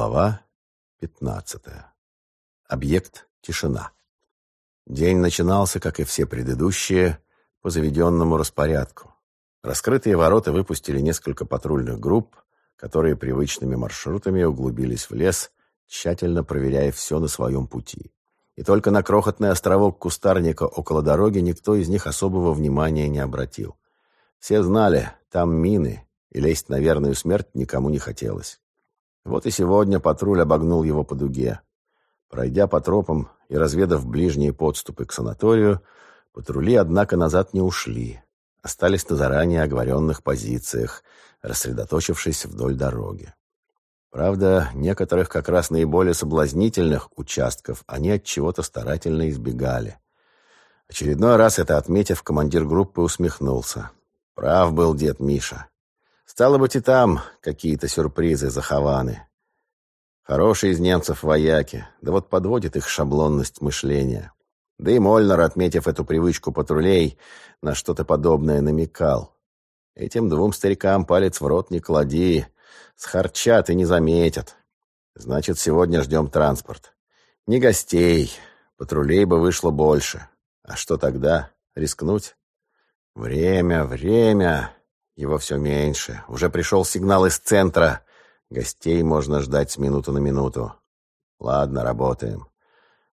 Глава 15. Объект «Тишина». День начинался, как и все предыдущие, по заведенному распорядку. Раскрытые ворота выпустили несколько патрульных групп, которые привычными маршрутами углубились в лес, тщательно проверяя все на своем пути. И только на крохотный островок кустарника около дороги никто из них особого внимания не обратил. Все знали, там мины, и лезть на верную смерть никому не хотелось. Вот и сегодня патруль обогнул его по дуге. Пройдя по тропам и разведав ближние подступы к санаторию, патрули, однако, назад не ушли. Остались на заранее оговоренных позициях, рассредоточившись вдоль дороги. Правда, некоторых как раз наиболее соблазнительных участков они от чего-то старательно избегали. Очередной раз это отметив, командир группы усмехнулся. Прав был дед Миша. Стало быть, и там какие-то сюрпризы захованы. Хорошие из немцев вояки, да вот подводит их шаблонность мышления. Да и Мольнер, отметив эту привычку патрулей, на что-то подобное намекал. Этим двум старикам палец в рот не клади, схарчат и не заметят. Значит, сегодня ждем транспорт. Не гостей, патрулей бы вышло больше. А что тогда? Рискнуть? Время, время. Его все меньше. Уже пришел сигнал из центра. Гостей можно ждать с минуты на минуту. Ладно, работаем.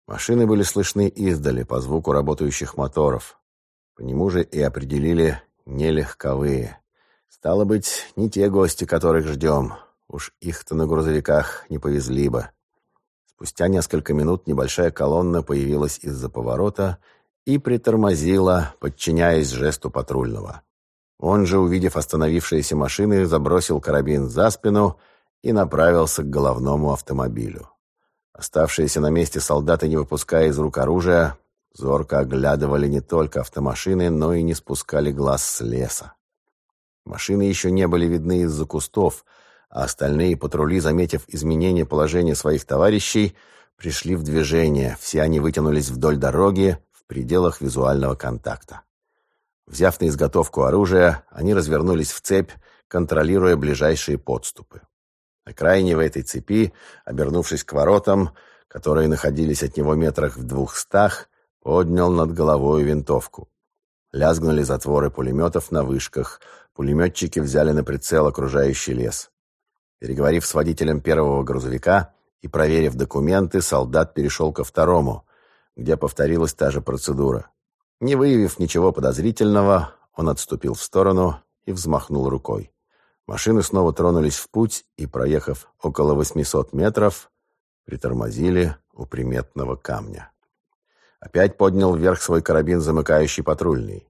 Машины были слышны издали по звуку работающих моторов. По нему же и определили нелегковые. Стало быть, не те гости, которых ждем. Уж их-то на грузовиках не повезли бы. Спустя несколько минут небольшая колонна появилась из-за поворота и притормозила, подчиняясь жесту патрульного. Он же, увидев остановившиеся машины, забросил карабин за спину и направился к головному автомобилю. Оставшиеся на месте солдаты, не выпуская из рук оружия, зорко оглядывали не только автомашины, но и не спускали глаз с леса. Машины еще не были видны из-за кустов, а остальные патрули, заметив изменение положения своих товарищей, пришли в движение. Все они вытянулись вдоль дороги в пределах визуального контакта. Взяв на изготовку оружие, они развернулись в цепь, контролируя ближайшие подступы. На крайне в этой цепи, обернувшись к воротам, которые находились от него метрах в двухстах, поднял над головой винтовку. Лязгнули затворы пулеметов на вышках, пулеметчики взяли на прицел окружающий лес. Переговорив с водителем первого грузовика и проверив документы, солдат перешел ко второму, где повторилась та же процедура. Не выявив ничего подозрительного, он отступил в сторону и взмахнул рукой. Машины снова тронулись в путь и, проехав около 800 метров, притормозили у приметного камня. Опять поднял вверх свой карабин замыкающий патрульный.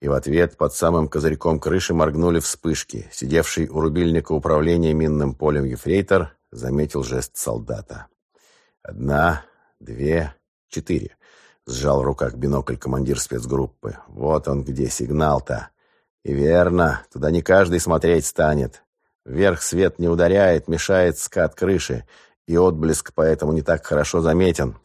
И в ответ под самым козырьком крыши моргнули вспышки. Сидевший у рубильника управления минным полем ефрейтор заметил жест солдата. Одна, две, четыре. Сжал в руках бинокль командир спецгруппы. Вот он где, сигнал-то. И верно, туда не каждый смотреть станет. Вверх свет не ударяет, мешает скат крыши, и отблеск поэтому не так хорошо заметен.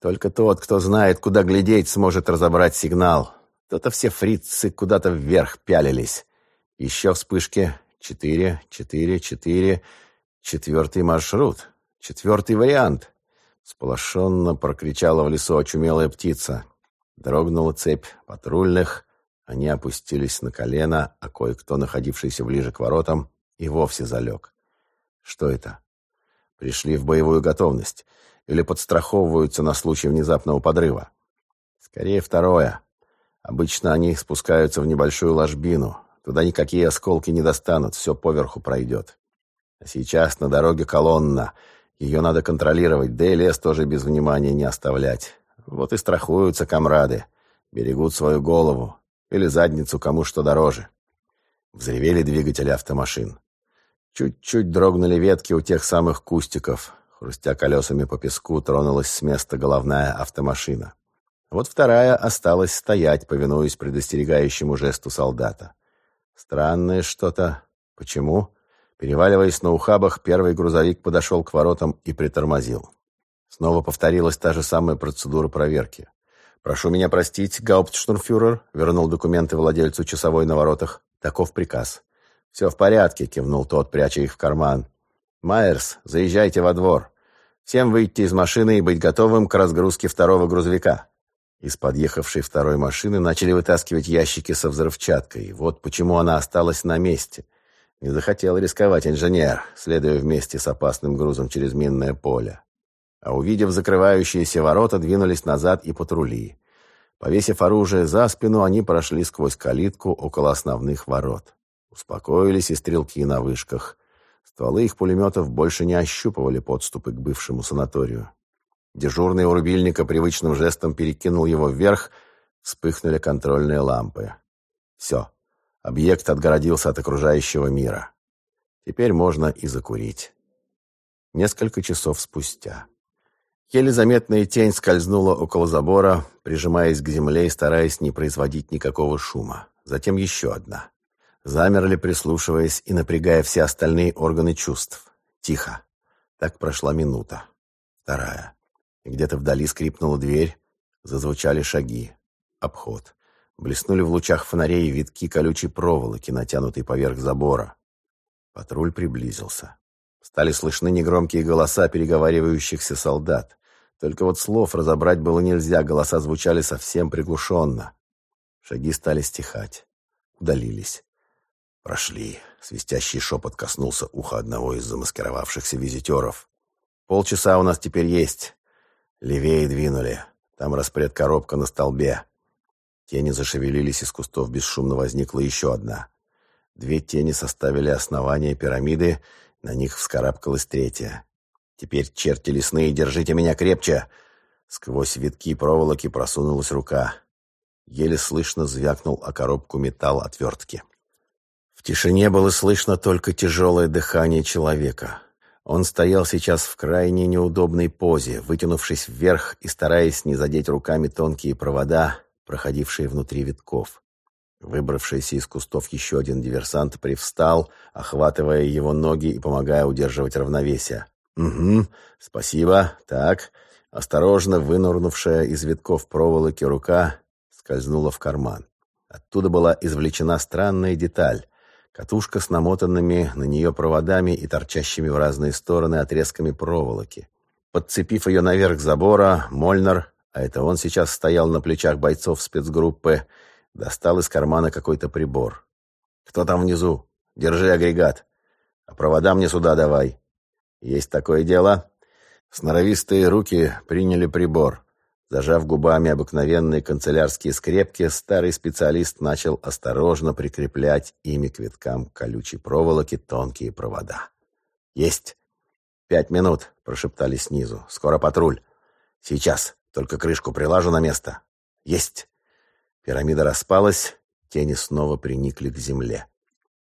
Только тот, кто знает, куда глядеть, сможет разобрать сигнал. То-то все фрицы куда-то вверх пялились. Еще вспышки. Четыре, четыре, четыре. Четвертый маршрут. Четвертый вариант. Сполошенно прокричала в лесу очумелая птица. Дрогнула цепь патрульных. Они опустились на колено, а кое-кто, находившийся ближе к воротам, и вовсе залег. Что это? Пришли в боевую готовность или подстраховываются на случай внезапного подрыва? Скорее второе. Обычно они спускаются в небольшую ложбину. Туда никакие осколки не достанут, все поверху пройдет. А сейчас на дороге колонна — ее надо контролировать, да и лес тоже без внимания не оставлять. Вот и страхуются комрады, берегут свою голову или задницу кому что дороже. Взревели двигатели автомашин. Чуть-чуть дрогнули ветки у тех самых кустиков. Хрустя колесами по песку, тронулась с места головная автомашина. Вот вторая осталась стоять, повинуясь предостерегающему жесту солдата. Странное что-то. Почему? Переваливаясь на ухабах, первый грузовик подошел к воротам и притормозил. Снова повторилась та же самая процедура проверки. «Прошу меня простить, гауптштурмфюрер», — вернул документы владельцу часовой на воротах. «Таков приказ». «Все в порядке», — кивнул тот, пряча их в карман. Майерс, заезжайте во двор. Всем выйти из машины и быть готовым к разгрузке второго грузовика». Из подъехавшей второй машины начали вытаскивать ящики со взрывчаткой. Вот почему она осталась на месте. Не захотел рисковать инженер, следуя вместе с опасным грузом через минное поле. А увидев закрывающиеся ворота, двинулись назад и патрули. Повесив оружие за спину, они прошли сквозь калитку около основных ворот. Успокоились и стрелки на вышках. Стволы их пулеметов больше не ощупывали подступы к бывшему санаторию. Дежурный у рубильника привычным жестом перекинул его вверх, вспыхнули контрольные лампы. Все, объект отгородился от окружающего мира. Теперь можно и закурить. Несколько часов спустя. Еле заметная тень скользнула около забора, прижимаясь к земле и стараясь не производить никакого шума. Затем еще одна. Замерли, прислушиваясь и напрягая все остальные органы чувств. Тихо. Так прошла минута. Вторая где-то вдали скрипнула дверь, зазвучали шаги. Обход. Блеснули в лучах фонарей витки колючей проволоки, натянутой поверх забора. Патруль приблизился. Стали слышны негромкие голоса переговаривающихся солдат. Только вот слов разобрать было нельзя, голоса звучали совсем приглушенно. Шаги стали стихать. Удалились. Прошли. Свистящий шепот коснулся уха одного из замаскировавшихся визитеров. «Полчаса у нас теперь есть. Левее двинули. Там распред коробка на столбе. Тени зашевелились, из кустов бесшумно возникла еще одна. Две тени составили основание пирамиды, на них вскарабкалась третья. «Теперь, черти лесные, держите меня крепче!» Сквозь витки проволоки просунулась рука. Еле слышно звякнул о коробку металл отвертки. В тишине было слышно только тяжелое дыхание человека. Он стоял сейчас в крайне неудобной позе, вытянувшись вверх и стараясь не задеть руками тонкие провода, проходившие внутри витков. Выбравшийся из кустов еще один диверсант привстал, охватывая его ноги и помогая удерживать равновесие. «Угу, спасибо. Так». Осторожно вынурнувшая из витков проволоки рука скользнула в карман. Оттуда была извлечена странная деталь. Катушка с намотанными на нее проводами и торчащими в разные стороны отрезками проволоки. Подцепив ее наверх забора, Мольнер, а это он сейчас стоял на плечах бойцов спецгруппы, достал из кармана какой-то прибор. «Кто там внизу? Держи агрегат. А провода мне сюда давай». «Есть такое дело». Сноровистые руки приняли прибор. Зажав губами обыкновенные канцелярские скрепки, старый специалист начал осторожно прикреплять ими к виткам колючей проволоки тонкие провода. «Есть!» «Пять минут», — прошептали снизу. «Скоро патруль». «Сейчас. Только крышку прилажу на место». «Есть!» Пирамида распалась, тени снова приникли к земле.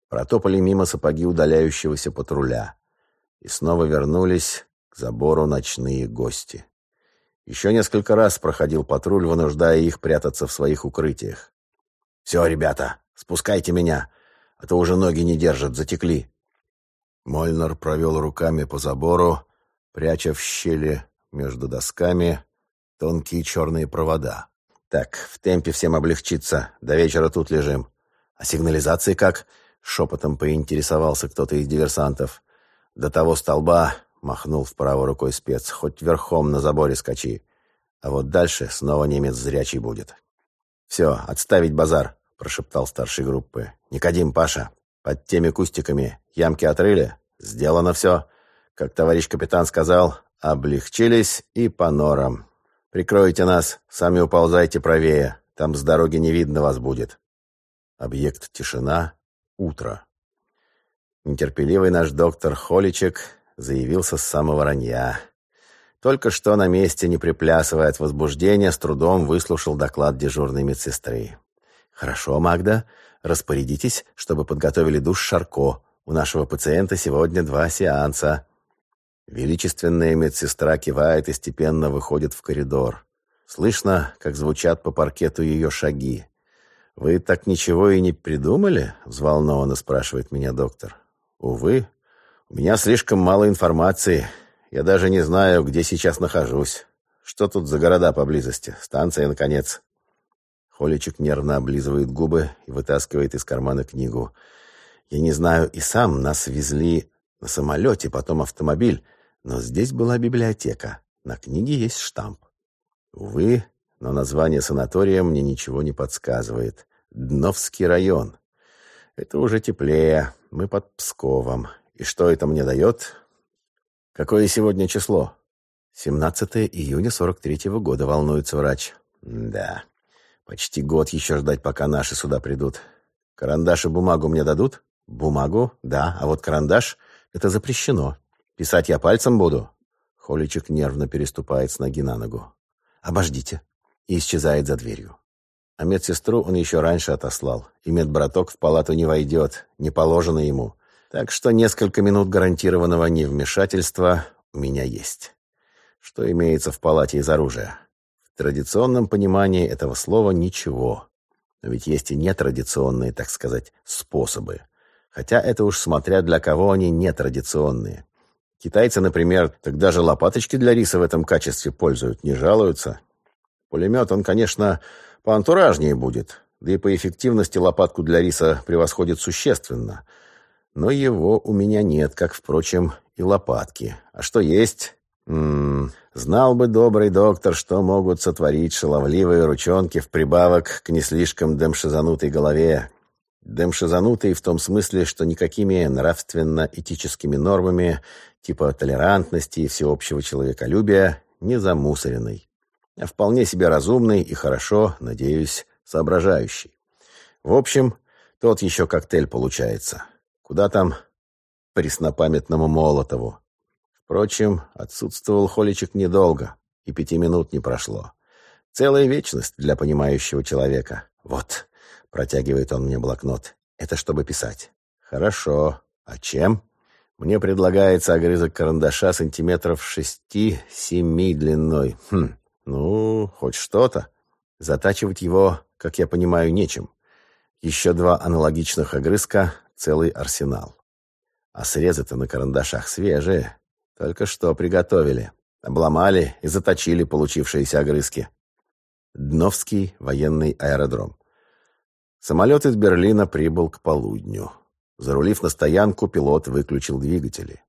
Протопали мимо сапоги удаляющегося патруля. И снова вернулись к забору ночные гости. Еще несколько раз проходил патруль, вынуждая их прятаться в своих укрытиях. «Все, ребята, спускайте меня, а то уже ноги не держат, затекли». Мольнер провел руками по забору, пряча в щели между досками тонкие черные провода. «Так, в темпе всем облегчиться. До вечера тут лежим. А сигнализации как?» — шепотом поинтересовался кто-то из диверсантов. «До того столба Махнул вправо рукой спец. Хоть верхом на заборе скачи. А вот дальше снова немец зрячий будет. «Все, отставить базар», — прошептал старший группы. «Никодим, Паша, под теми кустиками ямки отрыли? Сделано все. Как товарищ капитан сказал, облегчились и по норам. Прикройте нас, сами уползайте правее, там с дороги не видно вас будет». Объект тишина. Утро. Нетерпеливый наш доктор Холичек заявился с самого ранья. Только что на месте, не приплясывая от возбуждения, с трудом выслушал доклад дежурной медсестры. «Хорошо, Магда, распорядитесь, чтобы подготовили душ Шарко. У нашего пациента сегодня два сеанса». Величественная медсестра кивает и степенно выходит в коридор. Слышно, как звучат по паркету ее шаги. «Вы так ничего и не придумали?» — взволнованно спрашивает меня доктор. «Увы, у меня слишком мало информации. Я даже не знаю, где сейчас нахожусь. Что тут за города поблизости? Станция, наконец. Холичек нервно облизывает губы и вытаскивает из кармана книгу. Я не знаю и сам, нас везли На самолете, потом автомобиль. Но здесь была библиотека. На книге есть штамп. Увы, но название санатория мне ничего не подсказывает. Дновский район. Это уже теплее. Мы под Псковом. И что это мне дает? Какое сегодня число? 17 июня 43-го года, волнуется врач. Да, почти год еще ждать, пока наши сюда придут. Карандаш и бумагу мне дадут? Бумагу, да, а вот карандаш — это запрещено. Писать я пальцем буду. Холичек нервно переступает с ноги на ногу. «Обождите!» и исчезает за дверью. А медсестру он еще раньше отослал, и медбраток в палату не войдет, не положено ему. Так что несколько минут гарантированного невмешательства у меня есть. Что имеется в палате из оружия? В традиционном понимании этого слова ничего. Но ведь есть и нетрадиционные, так сказать, способы. Хотя это уж смотря для кого они нетрадиционные. Китайцы, например, тогда же лопаточки для риса в этом качестве пользуют, не жалуются. Пулемет, он, конечно, поантуражнее будет, да и по эффективности лопатку для риса превосходит существенно. Но его у меня нет, как, впрочем, и лопатки. А что есть? М -м, знал бы добрый доктор, что могут сотворить шаловливые ручонки в прибавок к не слишком демшизанутой голове. Демшизанутой в том смысле, что никакими нравственно-этическими нормами типа толерантности и всеобщего человеколюбия не замусоренной, а вполне себе разумный и хорошо, надеюсь, соображающий. В общем, тот еще коктейль получается. Куда там преснопамятному Молотову? Впрочем, отсутствовал Холичек недолго, и пяти минут не прошло. Целая вечность для понимающего человека. Вот, Протягивает он мне блокнот. Это чтобы писать. Хорошо. А чем? Мне предлагается огрызок карандаша сантиметров шести-семи длиной. Хм, ну, хоть что-то. Затачивать его, как я понимаю, нечем. Еще два аналогичных огрызка — целый арсенал. А срезы-то на карандашах свежие. Только что приготовили. Обломали и заточили получившиеся огрызки. Дновский военный аэродром. Самолет из Берлина прибыл к полудню. Зарулив на стоянку, пилот выключил двигатели.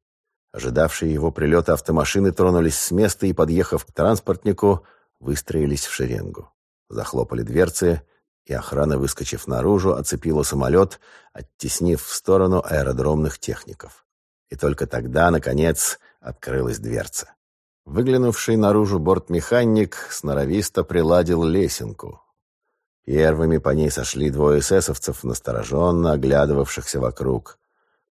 Ожидавшие его прилета автомашины тронулись с места и, подъехав к транспортнику, выстроились в шеренгу. Захлопали дверцы, и охрана, выскочив наружу, оцепила самолет, оттеснив в сторону аэродромных техников. И только тогда, наконец, открылась дверца. Выглянувший наружу бортмеханик сноровисто приладил лесенку, Первыми по ней сошли двое эсэсовцев, настороженно оглядывавшихся вокруг.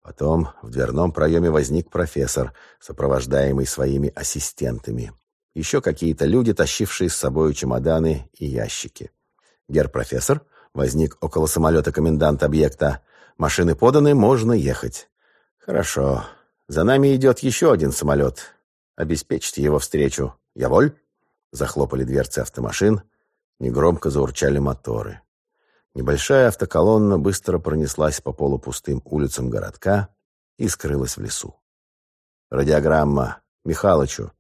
Потом в дверном проеме возник профессор, сопровождаемый своими ассистентами. Еще какие-то люди, тащившие с собой чемоданы и ящики. «Гер-профессор?» — возник около самолета комендант объекта. «Машины поданы, можно ехать». «Хорошо. За нами идет еще один самолет. Обеспечьте его встречу. Я воль?» Захлопали дверцы автомашин — Негромко заурчали моторы. Небольшая автоколонна быстро пронеслась по полупустым улицам городка и скрылась в лесу. Радиограмма. Михалычу.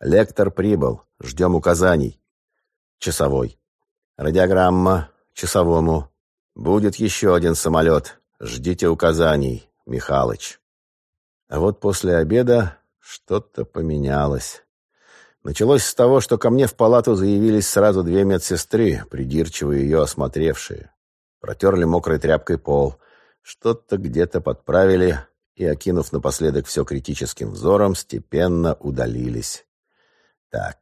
Лектор прибыл. Ждем указаний. Часовой. Радиограмма. Часовому. Будет еще один самолет. Ждите указаний. Михалыч. А вот после обеда что-то поменялось. Началось с того, что ко мне в палату заявились сразу две медсестры, придирчиво ее осмотревшие. Протерли мокрой тряпкой пол, что-то где-то подправили и, окинув напоследок все критическим взором, степенно удалились. Так,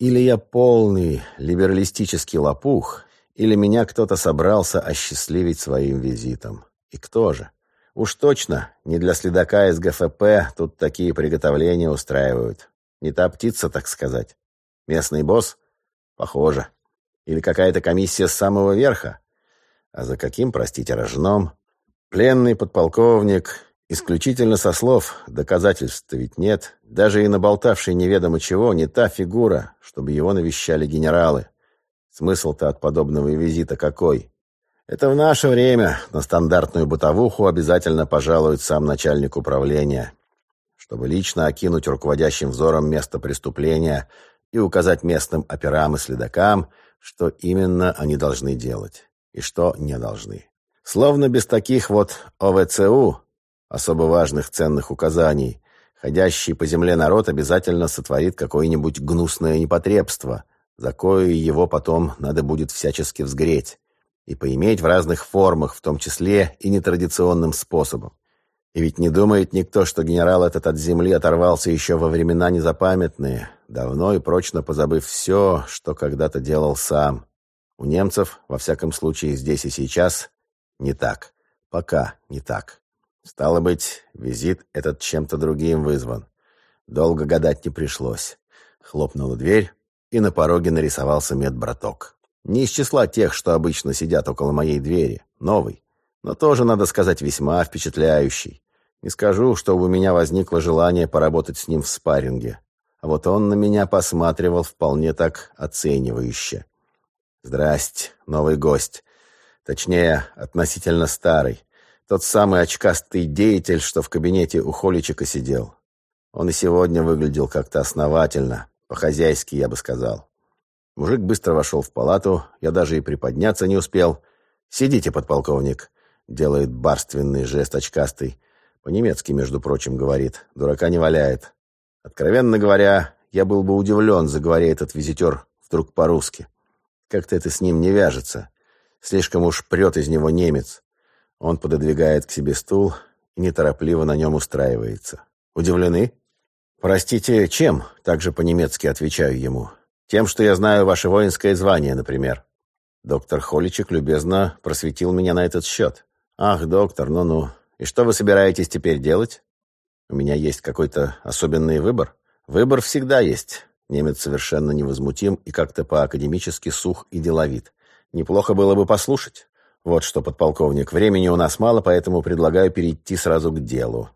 или я полный либералистический лопух, или меня кто-то собрался осчастливить своим визитом. И кто же? Уж точно, не для следака из ГФП тут такие приготовления устраивают. Не та птица, так сказать. Местный босс? Похоже. Или какая-то комиссия с самого верха? А за каким, простите, рожном? Пленный подполковник, исключительно со слов, доказательств ведь нет. Даже и наболтавший неведомо чего, не та фигура, чтобы его навещали генералы. Смысл-то от подобного визита какой? Это в наше время на стандартную бытовуху обязательно пожалует сам начальник управления чтобы лично окинуть руководящим взором место преступления и указать местным операм и следакам, что именно они должны делать и что не должны. Словно без таких вот ОВЦУ, особо важных ценных указаний. Ходящий по земле народ обязательно сотворит какое-нибудь гнусное непотребство, за кое его потом надо будет всячески взгреть и поиметь в разных формах, в том числе и нетрадиционным способом. И ведь не думает никто, что генерал этот от земли оторвался еще во времена незапамятные, давно и прочно позабыв все, что когда-то делал сам. У немцев, во всяком случае здесь и сейчас, не так. Пока не так. Стало быть, визит этот чем-то другим вызван. Долго гадать не пришлось. Хлопнула дверь, и на пороге нарисовался медбраток. Не из числа тех, что обычно сидят около моей двери. Новый. Но тоже, надо сказать, весьма впечатляющий. Не скажу, что у меня возникло желание поработать с ним в спарринге. А вот он на меня посматривал вполне так оценивающе. «Здрасте, новый гость. Точнее, относительно старый. Тот самый очкастый деятель, что в кабинете у Холичика сидел. Он и сегодня выглядел как-то основательно, по-хозяйски, я бы сказал. Мужик быстро вошел в палату, я даже и приподняться не успел. «Сидите, подполковник», — делает барственный жест очкастый. По-немецки, между прочим, говорит. Дурака не валяет. Откровенно говоря, я был бы удивлен, заговоря этот визитер вдруг по-русски. Как-то это с ним не вяжется. Слишком уж прет из него немец. Он пододвигает к себе стул и неторопливо на нем устраивается. Удивлены? «Простите, чем?» — также по-немецки отвечаю ему. «Тем, что я знаю ваше воинское звание, например». Доктор Холичек любезно просветил меня на этот счет. «Ах, доктор, ну-ну, и что вы собираетесь теперь делать? У меня есть какой-то особенный выбор? Выбор всегда есть. Немец совершенно невозмутим и как-то по-академически сух и деловит. Неплохо было бы послушать. Вот что, подполковник, времени у нас мало, поэтому предлагаю перейти сразу к делу.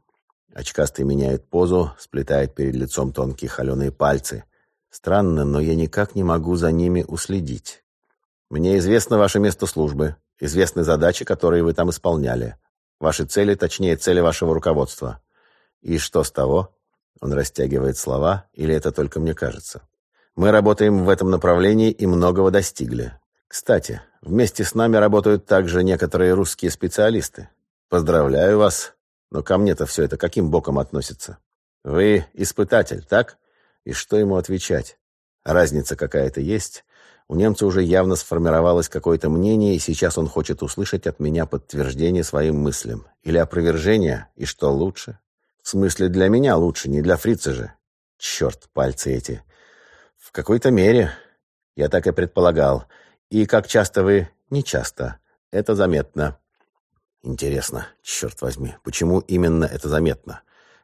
Очкастый меняет позу, сплетает перед лицом тонкие холеные пальцы. Странно, но я никак не могу за ними уследить. Мне известно ваше место службы, известны задачи, которые вы там исполняли. Ваши цели, точнее, цели вашего руководства. И что с того? Он растягивает слова, или это только мне кажется? Мы работаем в этом направлении и многого достигли. Кстати, вместе с нами работают также некоторые русские специалисты. Поздравляю вас, но ко мне-то все это каким боком относится? Вы испытатель, так? И что ему отвечать? Разница какая-то есть? У немца уже явно сформировалось какое-то мнение, и сейчас он хочет услышать от меня подтверждение своим мыслям. Или опровержение, и что лучше? В смысле, для меня лучше, не для фрица же. Черт, пальцы эти. В какой-то мере. Я так и предполагал. И как часто вы? Не часто. Это заметно. Интересно, черт возьми, почему именно это заметно?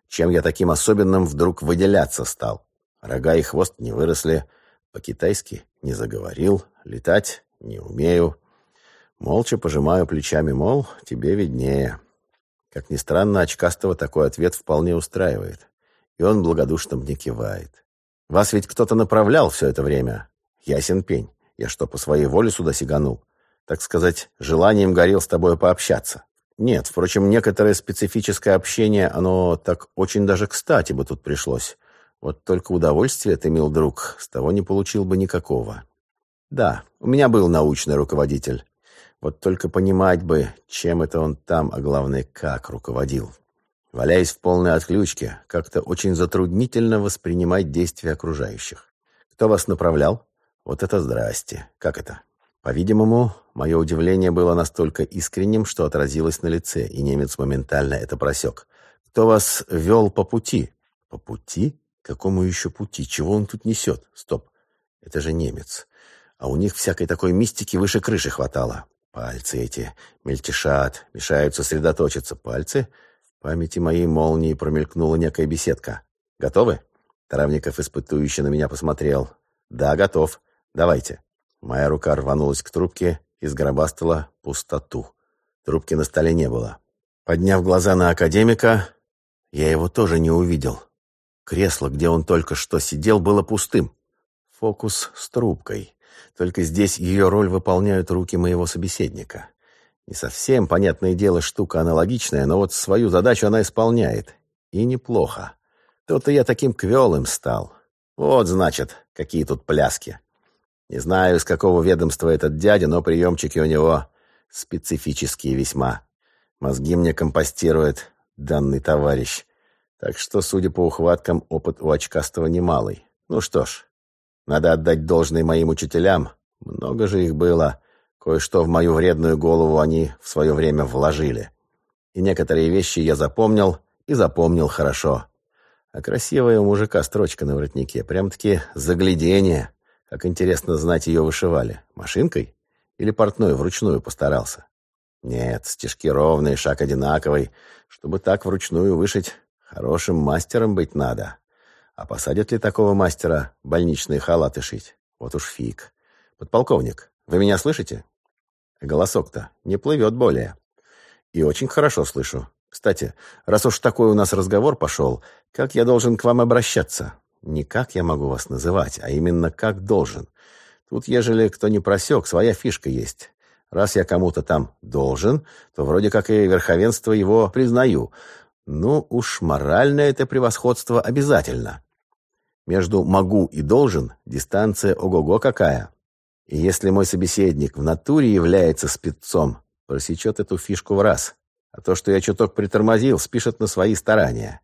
Чем я таким особенным вдруг выделяться стал? Рога и хвост не выросли, по-китайски не заговорил, летать не умею. Молча пожимаю плечами, мол, тебе виднее. Как ни странно, очкастого такой ответ вполне устраивает. И он благодушно мне кивает. Вас ведь кто-то направлял все это время. Ясен пень. Я что, по своей воле сюда сиганул? Так сказать, желанием горел с тобой пообщаться. Нет, впрочем, некоторое специфическое общение, оно так очень даже кстати бы тут пришлось. Вот только удовольствия ты, мил друг, с того не получил бы никакого. Да, у меня был научный руководитель. Вот только понимать бы, чем это он там, а главное, как руководил. Валяясь в полной отключке, как-то очень затруднительно воспринимать действия окружающих. Кто вас направлял? Вот это здрасте. Как это? По-видимому, мое удивление было настолько искренним, что отразилось на лице, и немец моментально это просек. Кто вас вел по пути? По пути? Какому еще пути? Чего он тут несет? Стоп. Это же немец. А у них всякой такой мистики выше крыши хватало. Пальцы эти мельтешат, мешают сосредоточиться. Пальцы? В памяти моей молнии промелькнула некая беседка. Готовы? Таравников испытующе на меня посмотрел. Да, готов. Давайте. Моя рука рванулась к трубке и сгробастала пустоту. Трубки на столе не было. Подняв глаза на академика, я его тоже не увидел. Кресло, где он только что сидел, было пустым. Фокус с трубкой. Только здесь ее роль выполняют руки моего собеседника. Не совсем, понятное дело, штука аналогичная, но вот свою задачу она исполняет. И неплохо. То-то я таким квелым стал. Вот, значит, какие тут пляски. Не знаю, из какого ведомства этот дядя, но приемчики у него специфические весьма. Мозги мне компостирует, данный товарищ. Так что, судя по ухваткам, опыт у очкастого немалый. Ну что ж, надо отдать должное моим учителям. Много же их было. Кое-что в мою вредную голову они в свое время вложили. И некоторые вещи я запомнил, и запомнил хорошо. А красивая у мужика строчка на воротнике. Прям-таки заглядение. Как интересно знать, ее вышивали. Машинкой? Или портной вручную постарался? Нет, стежки ровные, шаг одинаковый. Чтобы так вручную вышить, хорошим мастером быть надо. А посадят ли такого мастера больничные халаты шить? Вот уж фиг. Подполковник, вы меня слышите? Голосок-то не плывет более. И очень хорошо слышу. Кстати, раз уж такой у нас разговор пошел, как я должен к вам обращаться? Не как я могу вас называть, а именно как должен. Тут, ежели кто не просек, своя фишка есть. Раз я кому-то там должен, то вроде как и верховенство его признаю. Ну уж моральное это превосходство обязательно. Между «могу» и «должен» дистанция ого-го какая. И если мой собеседник в натуре является спецом, просечет эту фишку в раз. А то, что я чуток притормозил, спишет на свои старания.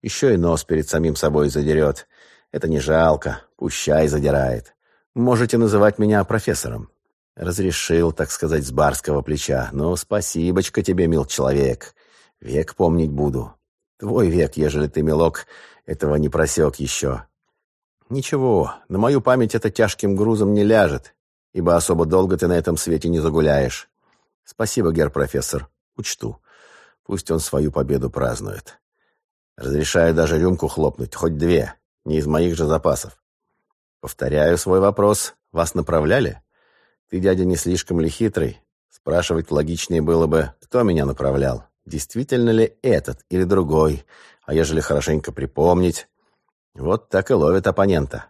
Еще и нос перед самим собой задерет. Это не жалко, пущай задирает. Можете называть меня профессором. Разрешил, так сказать, с барского плеча. Ну, спасибочка тебе, мил человек. Век помнить буду. Твой век, ежели ты, милок, этого не просек еще. Ничего, на мою память это тяжким грузом не ляжет, ибо особо долго ты на этом свете не загуляешь. Спасибо, гер-профессор, учту. Пусть он свою победу празднует. Разрешаю даже рюмку хлопнуть, хоть две, не из моих же запасов. Повторяю свой вопрос. Вас направляли? Ты, дядя, не слишком ли хитрый? Спрашивать логичнее было бы, кто меня направлял. Действительно ли этот или другой? А ежели хорошенько припомнить, вот так и ловит оппонента.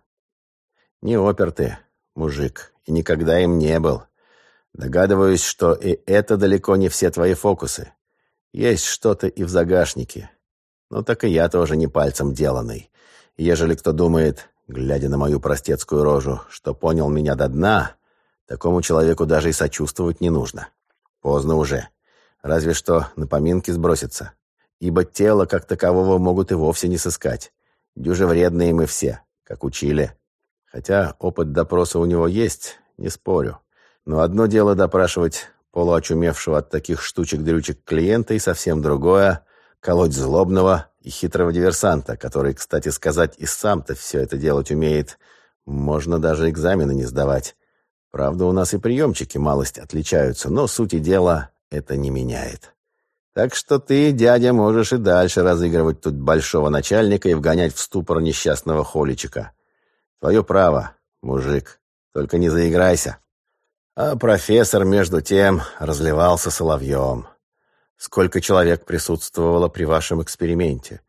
Не опер ты, мужик, и никогда им не был. Догадываюсь, что и это далеко не все твои фокусы. Есть что-то и в загашнике. Но так и я тоже не пальцем деланный. Ежели кто думает, глядя на мою простецкую рожу, что понял меня до дна, такому человеку даже и сочувствовать не нужно. Поздно уже. Разве что на поминки сброситься. Ибо тело как такового могут и вовсе не сыскать. Дюже вредные мы все, как учили. Хотя опыт допроса у него есть, не спорю. Но одно дело допрашивать полуочумевшего от таких штучек-дрючек клиента, и совсем другое — колоть злобного и хитрого диверсанта, который, кстати сказать, и сам-то все это делать умеет. Можно даже экзамены не сдавать. Правда, у нас и приемчики малость отличаются, но сути дела это не меняет. Так что ты, дядя, можешь и дальше разыгрывать тут большого начальника и вгонять в ступор несчастного холичика. Твое право, мужик, только не заиграйся. А профессор, между тем, разливался соловьем. Сколько человек присутствовало при вашем эксперименте?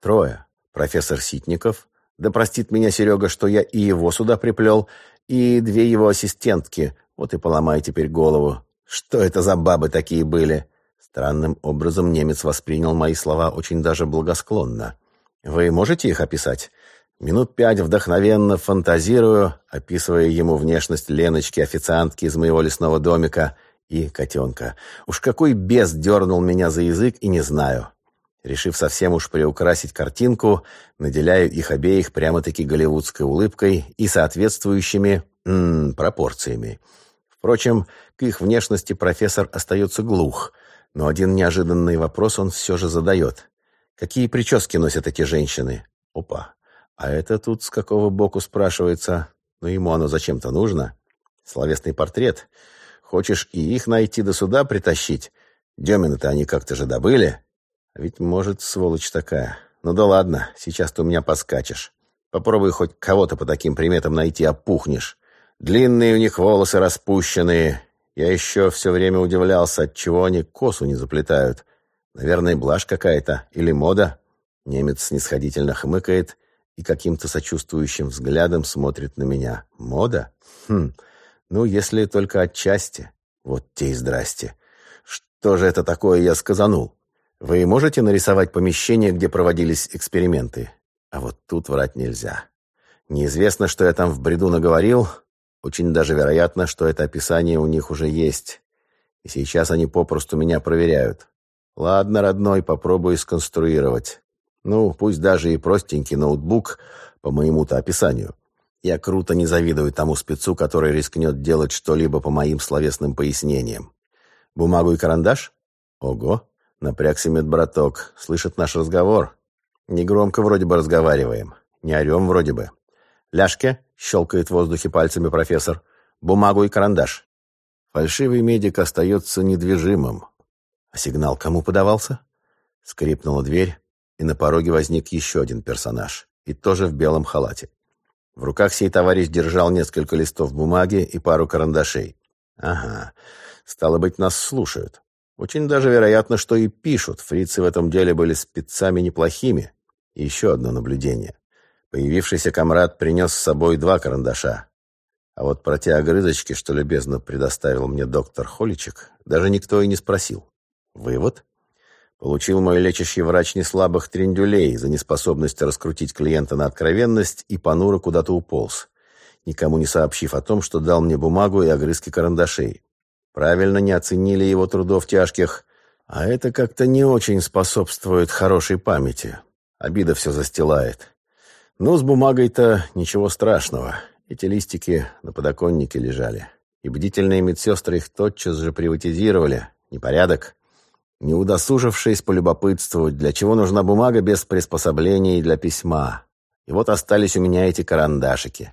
Трое. Профессор Ситников, да простит меня Серега, что я и его сюда приплел, и две его ассистентки. Вот и поломай теперь голову. Что это за бабы такие были? Странным образом немец воспринял мои слова очень даже благосклонно. «Вы можете их описать?» Минут пять вдохновенно фантазирую, описывая ему внешность Леночки-официантки из моего лесного домика и котенка. Уж какой бес дернул меня за язык, и не знаю. Решив совсем уж приукрасить картинку, наделяю их обеих прямо-таки голливудской улыбкой и соответствующими м -м, пропорциями. Впрочем, к их внешности профессор остается глух — но один неожиданный вопрос он все же задает. Какие прически носят эти женщины? Опа. А это тут с какого боку спрашивается? Ну, ему оно зачем-то нужно? Словесный портрет. Хочешь и их найти до суда притащить? Демины-то они как-то же добыли. Ведь, может, сволочь такая. Ну да ладно, сейчас ты у меня подскачешь. Попробуй хоть кого-то по таким приметам найти, опухнешь. Длинные у них волосы распущенные, я еще все время удивлялся, отчего они косу не заплетают. Наверное, блажь какая-то или мода. Немец снисходительно хмыкает и каким-то сочувствующим взглядом смотрит на меня. Мода? Хм, ну, если только отчасти. Вот те и здрасте. Что же это такое я сказанул? Вы можете нарисовать помещение, где проводились эксперименты? А вот тут врать нельзя. Неизвестно, что я там в бреду наговорил, очень даже вероятно, что это описание у них уже есть. И сейчас они попросту меня проверяют. Ладно, родной, попробую сконструировать. Ну, пусть даже и простенький ноутбук по моему-то описанию. Я круто не завидую тому спецу, который рискнет делать что-либо по моим словесным пояснениям. Бумагу и карандаш? Ого, напрягся медбраток. Слышит наш разговор. Негромко вроде бы разговариваем. Не орем вроде бы. Ляжке, щелкает в воздухе пальцами профессор. Бумагу и карандаш. Фальшивый медик остается недвижимым. А сигнал кому подавался? Скрипнула дверь, и на пороге возник еще один персонаж, и тоже в белом халате. В руках сей товарищ держал несколько листов бумаги и пару карандашей. Ага, стало быть, нас слушают. Очень даже вероятно, что и пишут. Фрицы в этом деле были спецами неплохими. И еще одно наблюдение. Появившийся комрад принес с собой два карандаша. А вот про те огрызочки, что любезно предоставил мне доктор Холичек, даже никто и не спросил. Вывод? Получил мой лечащий врач неслабых трендюлей за неспособность раскрутить клиента на откровенность и понуро куда-то уполз, никому не сообщив о том, что дал мне бумагу и огрызки карандашей. Правильно не оценили его трудов тяжких, а это как-то не очень способствует хорошей памяти. Обида все застилает. Ну, с бумагой-то ничего страшного. Эти листики на подоконнике лежали. И бдительные медсестры их тотчас же приватизировали. Непорядок не удосужившись полюбопытствовать, для чего нужна бумага без приспособлений для письма. И вот остались у меня эти карандашики.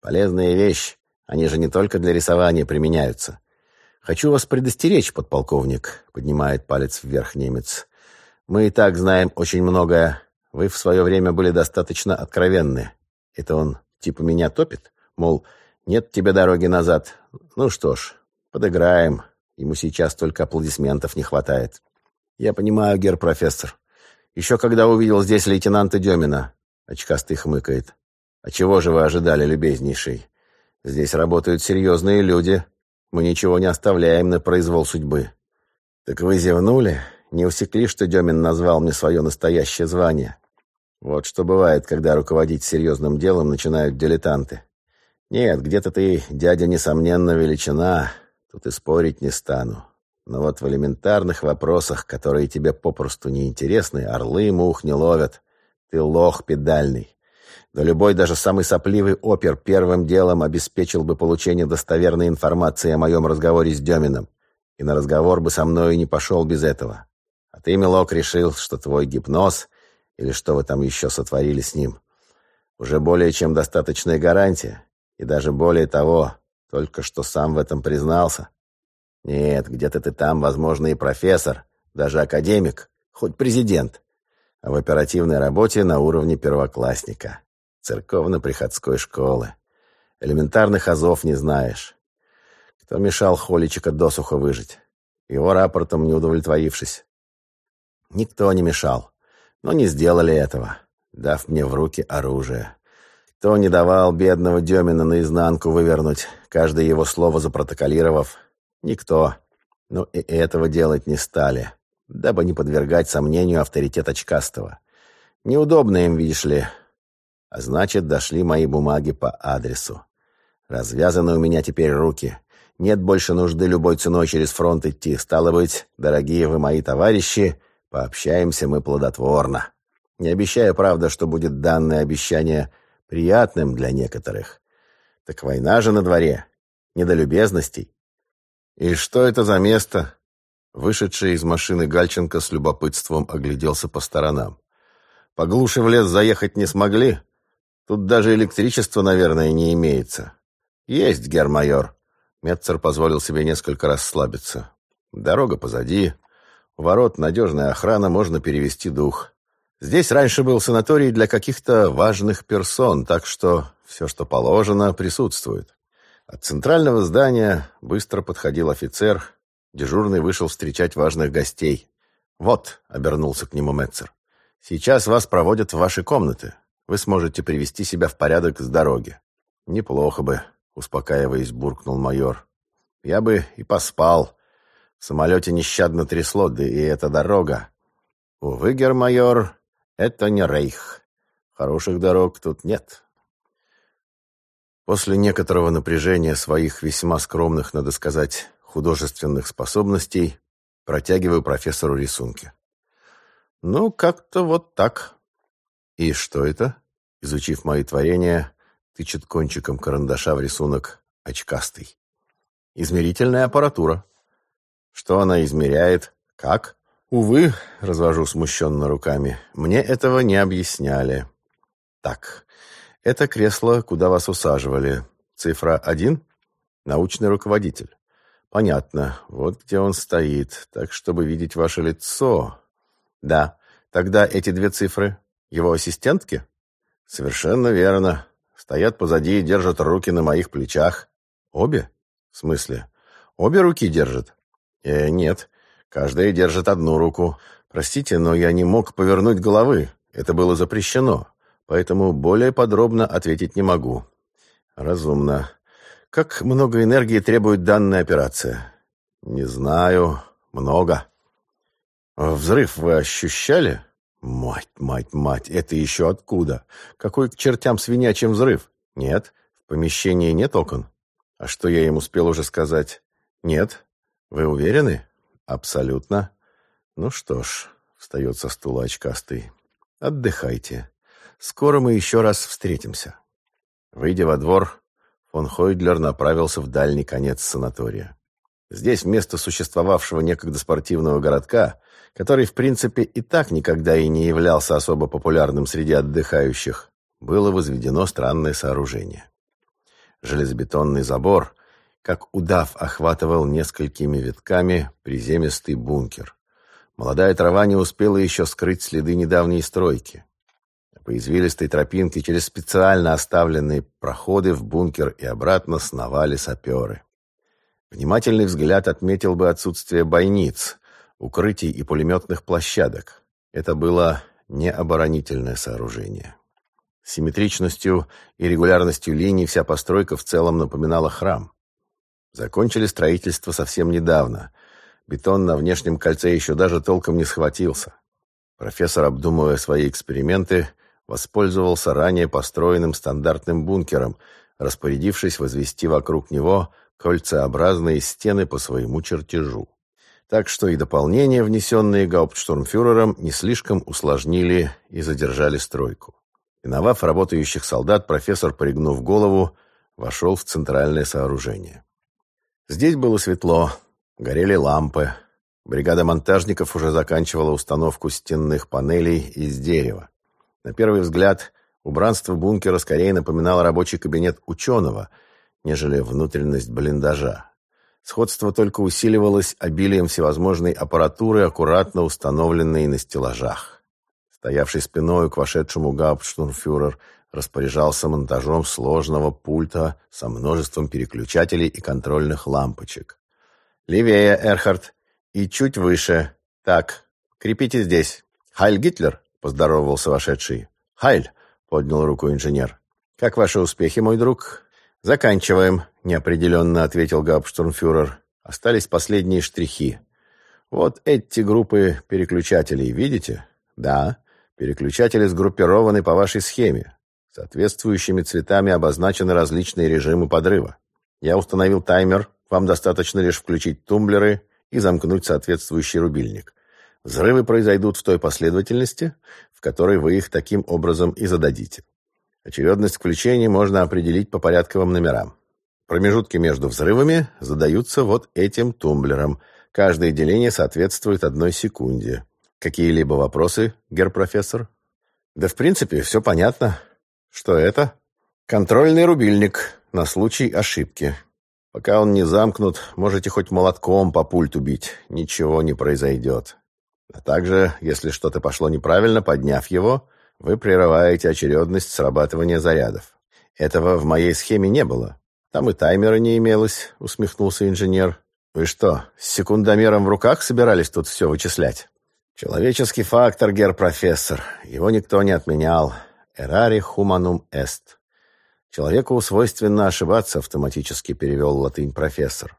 Полезная вещь, они же не только для рисования применяются. Хочу вас предостеречь, подполковник, поднимает палец вверх немец. Мы и так знаем очень многое. Вы в свое время были достаточно откровенны. Это он типа меня топит? Мол, нет тебе дороги назад. Ну что ж, подыграем. Ему сейчас только аплодисментов не хватает. Я понимаю, гер-профессор. Еще когда увидел здесь лейтенанта Демина. Очкастый хмыкает. А чего же вы ожидали, любезнейший? Здесь работают серьезные люди. Мы ничего не оставляем на произвол судьбы. Так вы зевнули? Не усекли, что Демин назвал мне свое настоящее звание? Вот что бывает, когда руководить серьезным делом начинают дилетанты. Нет, где-то ты, дядя, несомненно, величина, Тут и спорить не стану. Но вот в элементарных вопросах, которые тебе попросту не интересны, орлы мух не ловят. Ты лох педальный. Да любой, даже самый сопливый опер первым делом обеспечил бы получение достоверной информации о моем разговоре с Демином. И на разговор бы со мной не пошел без этого. А ты, милок, решил, что твой гипноз, или что вы там еще сотворили с ним, уже более чем достаточная гарантия. И даже более того, только что сам в этом признался. Нет, где-то ты там, возможно, и профессор, даже академик, хоть президент. А в оперативной работе на уровне первоклассника. Церковно-приходской школы. Элементарных азов не знаешь. Кто мешал Холичика досуха выжить? Его рапортом не удовлетворившись. Никто не мешал, но не сделали этого, дав мне в руки оружие. Кто не давал бедного Демина наизнанку вывернуть, каждое его слово запротоколировав? Никто. Но и этого делать не стали, дабы не подвергать сомнению авторитет очкастого. Неудобно им, видишь ли. А значит, дошли мои бумаги по адресу. Развязаны у меня теперь руки. Нет больше нужды любой ценой через фронт идти. Стало быть, дорогие вы мои товарищи, пообщаемся мы плодотворно. Не обещаю, правда, что будет данное обещание приятным для некоторых. Так война же на дворе, не. И что это за место? Вышедший из машины Гальченко с любопытством огляделся по сторонам. Поглуше в лес заехать не смогли? Тут даже электричества, наверное, не имеется. Есть, гермайор. Метцер позволил себе несколько расслабиться. Дорога позади. Ворот надежная охрана, можно перевести дух. Здесь раньше был санаторий для каких-то важных персон, так что все, что положено, присутствует. От центрального здания быстро подходил офицер. Дежурный вышел встречать важных гостей. «Вот», — обернулся к нему Метцер, — «сейчас вас проводят в ваши комнаты. Вы сможете привести себя в порядок с дороги». «Неплохо бы», — успокаиваясь, буркнул майор. «Я бы и поспал. В самолете нещадно трясло, да и эта дорога. Увы, гермайор, это не рейх. Хороших дорог тут нет. После некоторого напряжения своих весьма скромных, надо сказать, художественных способностей, Протягиваю профессору рисунки. Ну, как-то вот так. И что это? Изучив мои творения, тычет кончиком карандаша в рисунок очкастый. Измерительная аппаратура. Что она измеряет? Как? Увы, развожу смущенно руками, мне этого не объясняли. Так, это кресло, куда вас усаживали. Цифра один? Научный руководитель. Понятно. Вот где он стоит. Так, чтобы видеть ваше лицо. Да. Тогда эти две цифры. Его ассистентки? Совершенно верно. Стоят позади и держат руки на моих плечах. Обе? В смысле? Обе руки держат? Э, нет. Каждая держит одну руку. Простите, но я не мог повернуть головы. Это было запрещено. Поэтому более подробно ответить не могу. Разумно. Как много энергии требует данная операция? Не знаю. Много. Взрыв вы ощущали? Мать, мать, мать, это еще откуда? Какой к чертям свинячим взрыв? Нет, в помещении нет окон. А что я им успел уже сказать? Нет. Вы уверены? Абсолютно. Ну что ж, встает со стула очкастый. Отдыхайте. Скоро мы еще раз встретимся. Выйдя во двор, фон Хойдлер направился в дальний конец санатория. Здесь вместо существовавшего некогда спортивного городка, который, в принципе, и так никогда и не являлся особо популярным среди отдыхающих, было возведено странное сооружение. Железобетонный забор, как удав охватывал несколькими витками приземистый бункер. Молодая трава не успела еще скрыть следы недавней стройки. По извилистой тропинке через специально оставленные проходы в бункер и обратно сновали саперы. Внимательный взгляд отметил бы отсутствие бойниц, укрытий и пулеметных площадок. Это было не оборонительное сооружение. Симметричностью и регулярностью линий вся постройка в целом напоминала храм. Закончили строительство совсем недавно. Бетон на внешнем кольце еще даже толком не схватился. Профессор, обдумывая свои эксперименты, воспользовался ранее построенным стандартным бункером, распорядившись возвести вокруг него кольцеобразные стены по своему чертежу. Так что и дополнения, внесенные гауптштурмфюрером, не слишком усложнили и задержали стройку. Иновав работающих солдат, профессор, пригнув голову, вошел в центральное сооружение. Здесь было светло, горели лампы. Бригада монтажников уже заканчивала установку стенных панелей из дерева. На первый взгляд, убранство бункера скорее напоминало рабочий кабинет ученого, нежели внутренность блиндажа. Сходство только усиливалось обилием всевозможной аппаратуры, аккуратно установленной на стеллажах. Стоявший спиной к вошедшему гауптштурмфюрер распоряжался монтажом сложного пульта со множеством переключателей и контрольных лампочек. «Левее, Эрхард, и чуть выше. Так, крепите здесь. Хайль Гитлер?» — поздоровался вошедший. «Хайль!» — поднял руку инженер. «Как ваши успехи, мой друг?» «Заканчиваем», — неопределенно ответил гауптштурмфюрер. «Остались последние штрихи. Вот эти группы переключателей, видите?» «Да. Переключатели сгруппированы по вашей схеме. Соответствующими цветами обозначены различные режимы подрыва. Я установил таймер, вам достаточно лишь включить тумблеры и замкнуть соответствующий рубильник. Взрывы произойдут в той последовательности, в которой вы их таким образом и зададите. Очередность включений можно определить по порядковым номерам. Промежутки между взрывами задаются вот этим тумблером. Каждое деление соответствует одной секунде. Какие-либо вопросы, гер-профессор? Да, в принципе, все понятно. Что это? Контрольный рубильник на случай ошибки. Пока он не замкнут, можете хоть молотком по пульту бить, ничего не произойдет. А также, если что-то пошло неправильно, подняв его, вы прерываете очередность срабатывания зарядов. Этого в моей схеме не было. Там и таймера не имелось, усмехнулся инженер. Вы что, с секундомером в руках собирались тут все вычислять? Человеческий фактор, гер-профессор. Его никто не отменял. Эрари хуманум эст. Человеку свойственно ошибаться, автоматически перевел латынь профессор.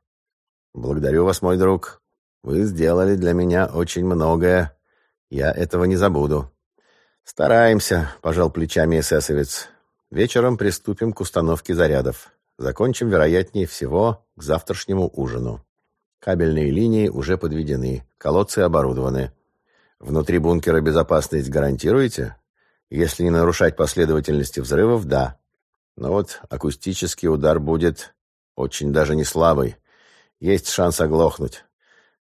Благодарю вас, мой друг. Вы сделали для меня очень многое. Я этого не забуду. Стараемся, пожал плечами эсэсовец. Вечером приступим к установке зарядов. Закончим, вероятнее всего, к завтрашнему ужину. Кабельные линии уже подведены, колодцы оборудованы. Внутри бункера безопасность гарантируете? Если не нарушать последовательности взрывов, да. Но вот акустический удар будет очень даже не слабый. Есть шанс оглохнуть.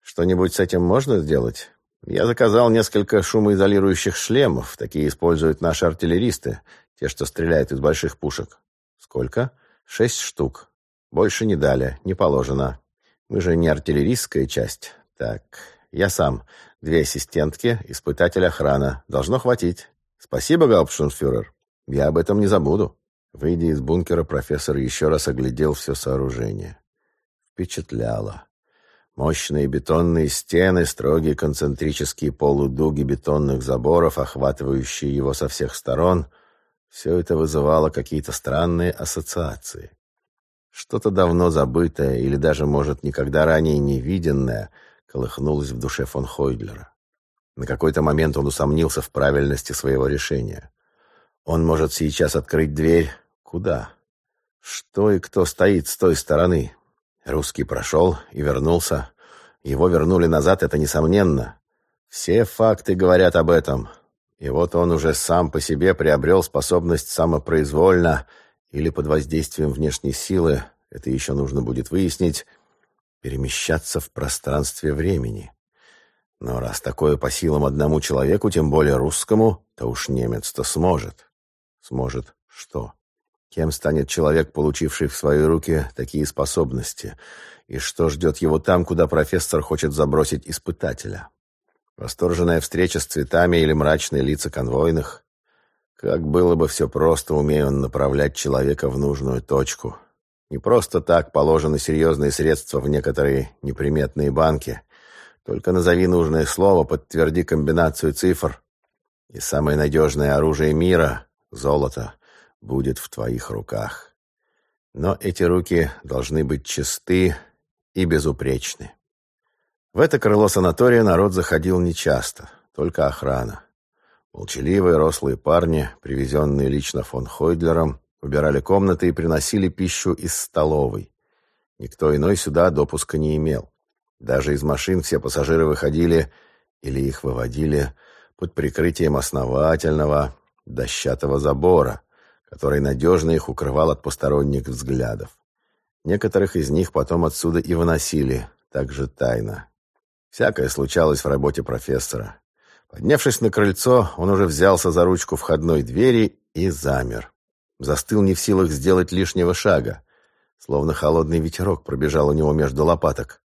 Что-нибудь с этим можно сделать? Я заказал несколько шумоизолирующих шлемов. Такие используют наши артиллеристы, те, что стреляют из больших пушек. Сколько? Шесть штук. Больше не дали, не положено. Мы же не артиллерийская часть. Так, я сам. Две ассистентки, испытатель охрана. Должно хватить. Спасибо, гауптштунфюрер. Я об этом не забуду. Выйдя из бункера, профессор еще раз оглядел все сооружение. Впечатляло. Мощные бетонные стены, строгие концентрические полудуги бетонных заборов, охватывающие его со всех сторон — все это вызывало какие-то странные ассоциации. Что-то давно забытое или даже, может, никогда ранее не виденное колыхнулось в душе фон Хойдлера. На какой-то момент он усомнился в правильности своего решения. Он может сейчас открыть дверь. Куда? Что и кто стоит с той стороны? Русский прошел и вернулся. Его вернули назад, это несомненно. Все факты говорят об этом. И вот он уже сам по себе приобрел способность самопроизвольно или под воздействием внешней силы, это еще нужно будет выяснить, перемещаться в пространстве времени. Но раз такое по силам одному человеку, тем более русскому, то уж немец-то сможет. Сможет что? Кем станет человек, получивший в свои руки такие способности? И что ждет его там, куда профессор хочет забросить испытателя? Восторженная встреча с цветами или мрачные лица конвойных? Как было бы все просто, умея он направлять человека в нужную точку. Не просто так положены серьезные средства в некоторые неприметные банки. Только назови нужное слово, подтверди комбинацию цифр, и самое надежное оружие мира — золото — будет в твоих руках. Но эти руки должны быть чисты и безупречны. В это крыло санатория народ заходил нечасто, только охрана. Молчаливые рослые парни, привезенные лично фон Хойдлером, убирали комнаты и приносили пищу из столовой. Никто иной сюда допуска не имел. Даже из машин все пассажиры выходили или их выводили под прикрытием основательного дощатого забора, который надежно их укрывал от посторонних взглядов. Некоторых из них потом отсюда и выносили, также тайно, Всякое случалось в работе профессора. Поднявшись на крыльцо, он уже взялся за ручку входной двери и замер. Застыл не в силах сделать лишнего шага. Словно холодный ветерок пробежал у него между лопаток.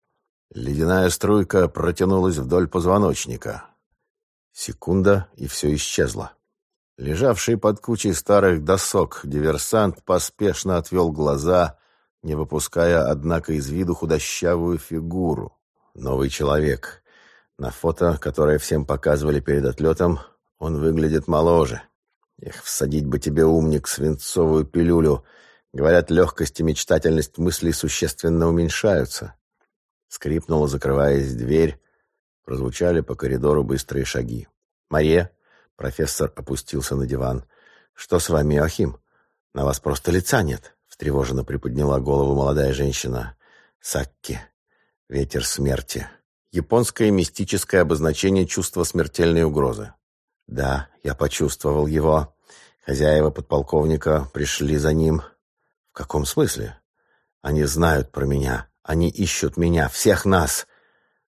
Ледяная струйка протянулась вдоль позвоночника. Секунда, и все исчезло. Лежавший под кучей старых досок, диверсант поспешно отвел глаза, не выпуская, однако, из виду худощавую фигуру. Новый человек. На фото, которое всем показывали перед отлетом, он выглядит моложе. Эх, всадить бы тебе, умник, свинцовую пилюлю. Говорят, легкость и мечтательность мыслей существенно уменьшаются. Скрипнула, закрываясь дверь. Прозвучали по коридору быстрые шаги. «Мария?» Профессор опустился на диван. «Что с вами, Ахим? На вас просто лица нет», — встревоженно приподняла голову молодая женщина. «Сакки, Ветер смерти. Японское мистическое обозначение чувства смертельной угрозы. Да, я почувствовал его. Хозяева подполковника пришли за ним. В каком смысле? Они знают про меня. Они ищут меня, всех нас.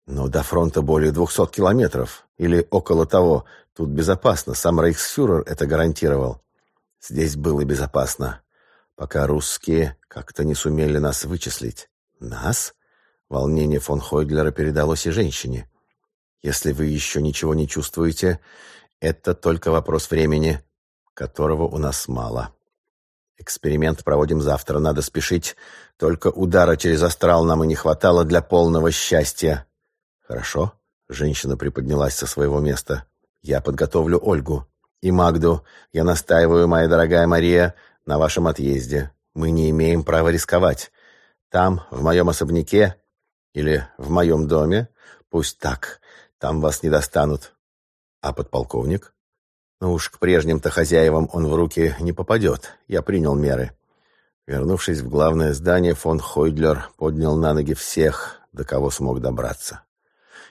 Но до фронта более двухсот километров. Или около того. Тут безопасно. Сам рейхсфюрер это гарантировал. Здесь было безопасно. Пока русские как-то не сумели нас вычислить. Нас? Волнение фон Хойглера передалось и женщине. «Если вы еще ничего не чувствуете, это только вопрос времени, которого у нас мало. Эксперимент проводим завтра, надо спешить. Только удара через астрал нам и не хватало для полного счастья». «Хорошо», — женщина приподнялась со своего места. «Я подготовлю Ольгу и Магду. Я настаиваю, моя дорогая Мария, на вашем отъезде. Мы не имеем права рисковать. Там, в моем особняке, или в моем доме? Пусть так. Там вас не достанут. А подполковник? Ну уж к прежним-то хозяевам он в руки не попадет. Я принял меры. Вернувшись в главное здание, фон Хойдлер поднял на ноги всех, до кого смог добраться.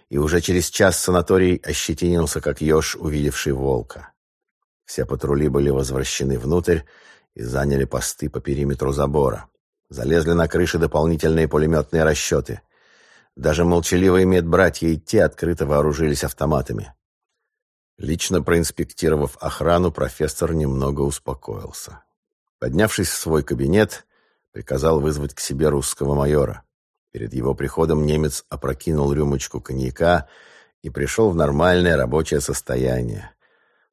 И уже через час санаторий ощетинился, как еж, увидевший волка. Все патрули были возвращены внутрь и заняли посты по периметру забора. Залезли на крыши дополнительные пулеметные расчеты. Даже молчаливые медбратья и те открыто вооружились автоматами. Лично проинспектировав охрану, профессор немного успокоился. Поднявшись в свой кабинет, приказал вызвать к себе русского майора. Перед его приходом немец опрокинул рюмочку коньяка и пришел в нормальное рабочее состояние.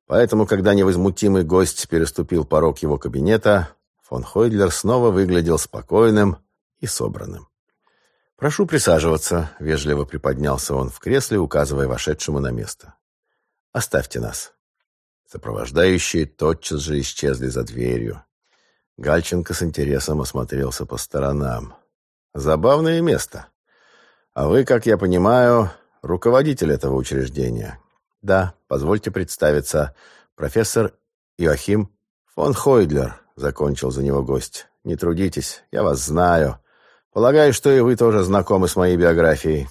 Поэтому, когда невозмутимый гость переступил порог его кабинета, фон Хойдлер снова выглядел спокойным и собранным. «Прошу присаживаться», — вежливо приподнялся он в кресле, указывая вошедшему на место. Оставьте нас». Сопровождающие тотчас же исчезли за дверью. Гальченко с интересом осмотрелся по сторонам. «Забавное место. А вы, как я понимаю, руководитель этого учреждения?» «Да, позвольте представиться. Профессор Иоахим фон Хойдлер», — закончил за него гость. «Не трудитесь, я вас знаю. Полагаю, что и вы тоже знакомы с моей биографией.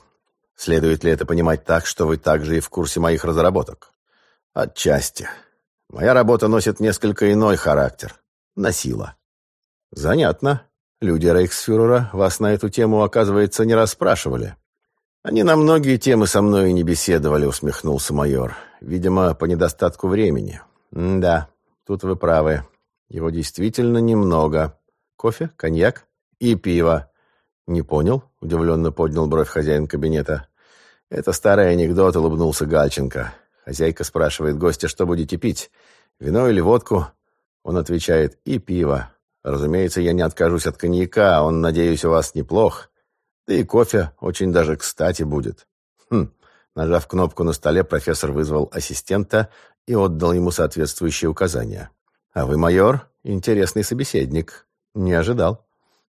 Следует ли это понимать так, что вы также и в курсе моих разработок?» Отчасти. Моя работа носит несколько иной характер. Носила. Занятно. Люди Рейхсфюрера вас на эту тему, оказывается, не расспрашивали. Они на многие темы со мной и не беседовали, усмехнулся майор. Видимо, по недостатку времени. М да, тут вы правы. Его действительно немного. Кофе, коньяк и пиво. Не понял? Удивленно поднял бровь хозяин кабинета. Это старый анекдот, улыбнулся Гальченко. Хозяйка спрашивает гостя, что будете пить, вино или водку. Он отвечает, и пиво. Разумеется, я не откажусь от коньяка, он, надеюсь, у вас неплох. Да и кофе очень даже кстати будет. Хм. Нажав кнопку на столе, профессор вызвал ассистента и отдал ему соответствующие указания. «А вы, майор, интересный собеседник. Не ожидал».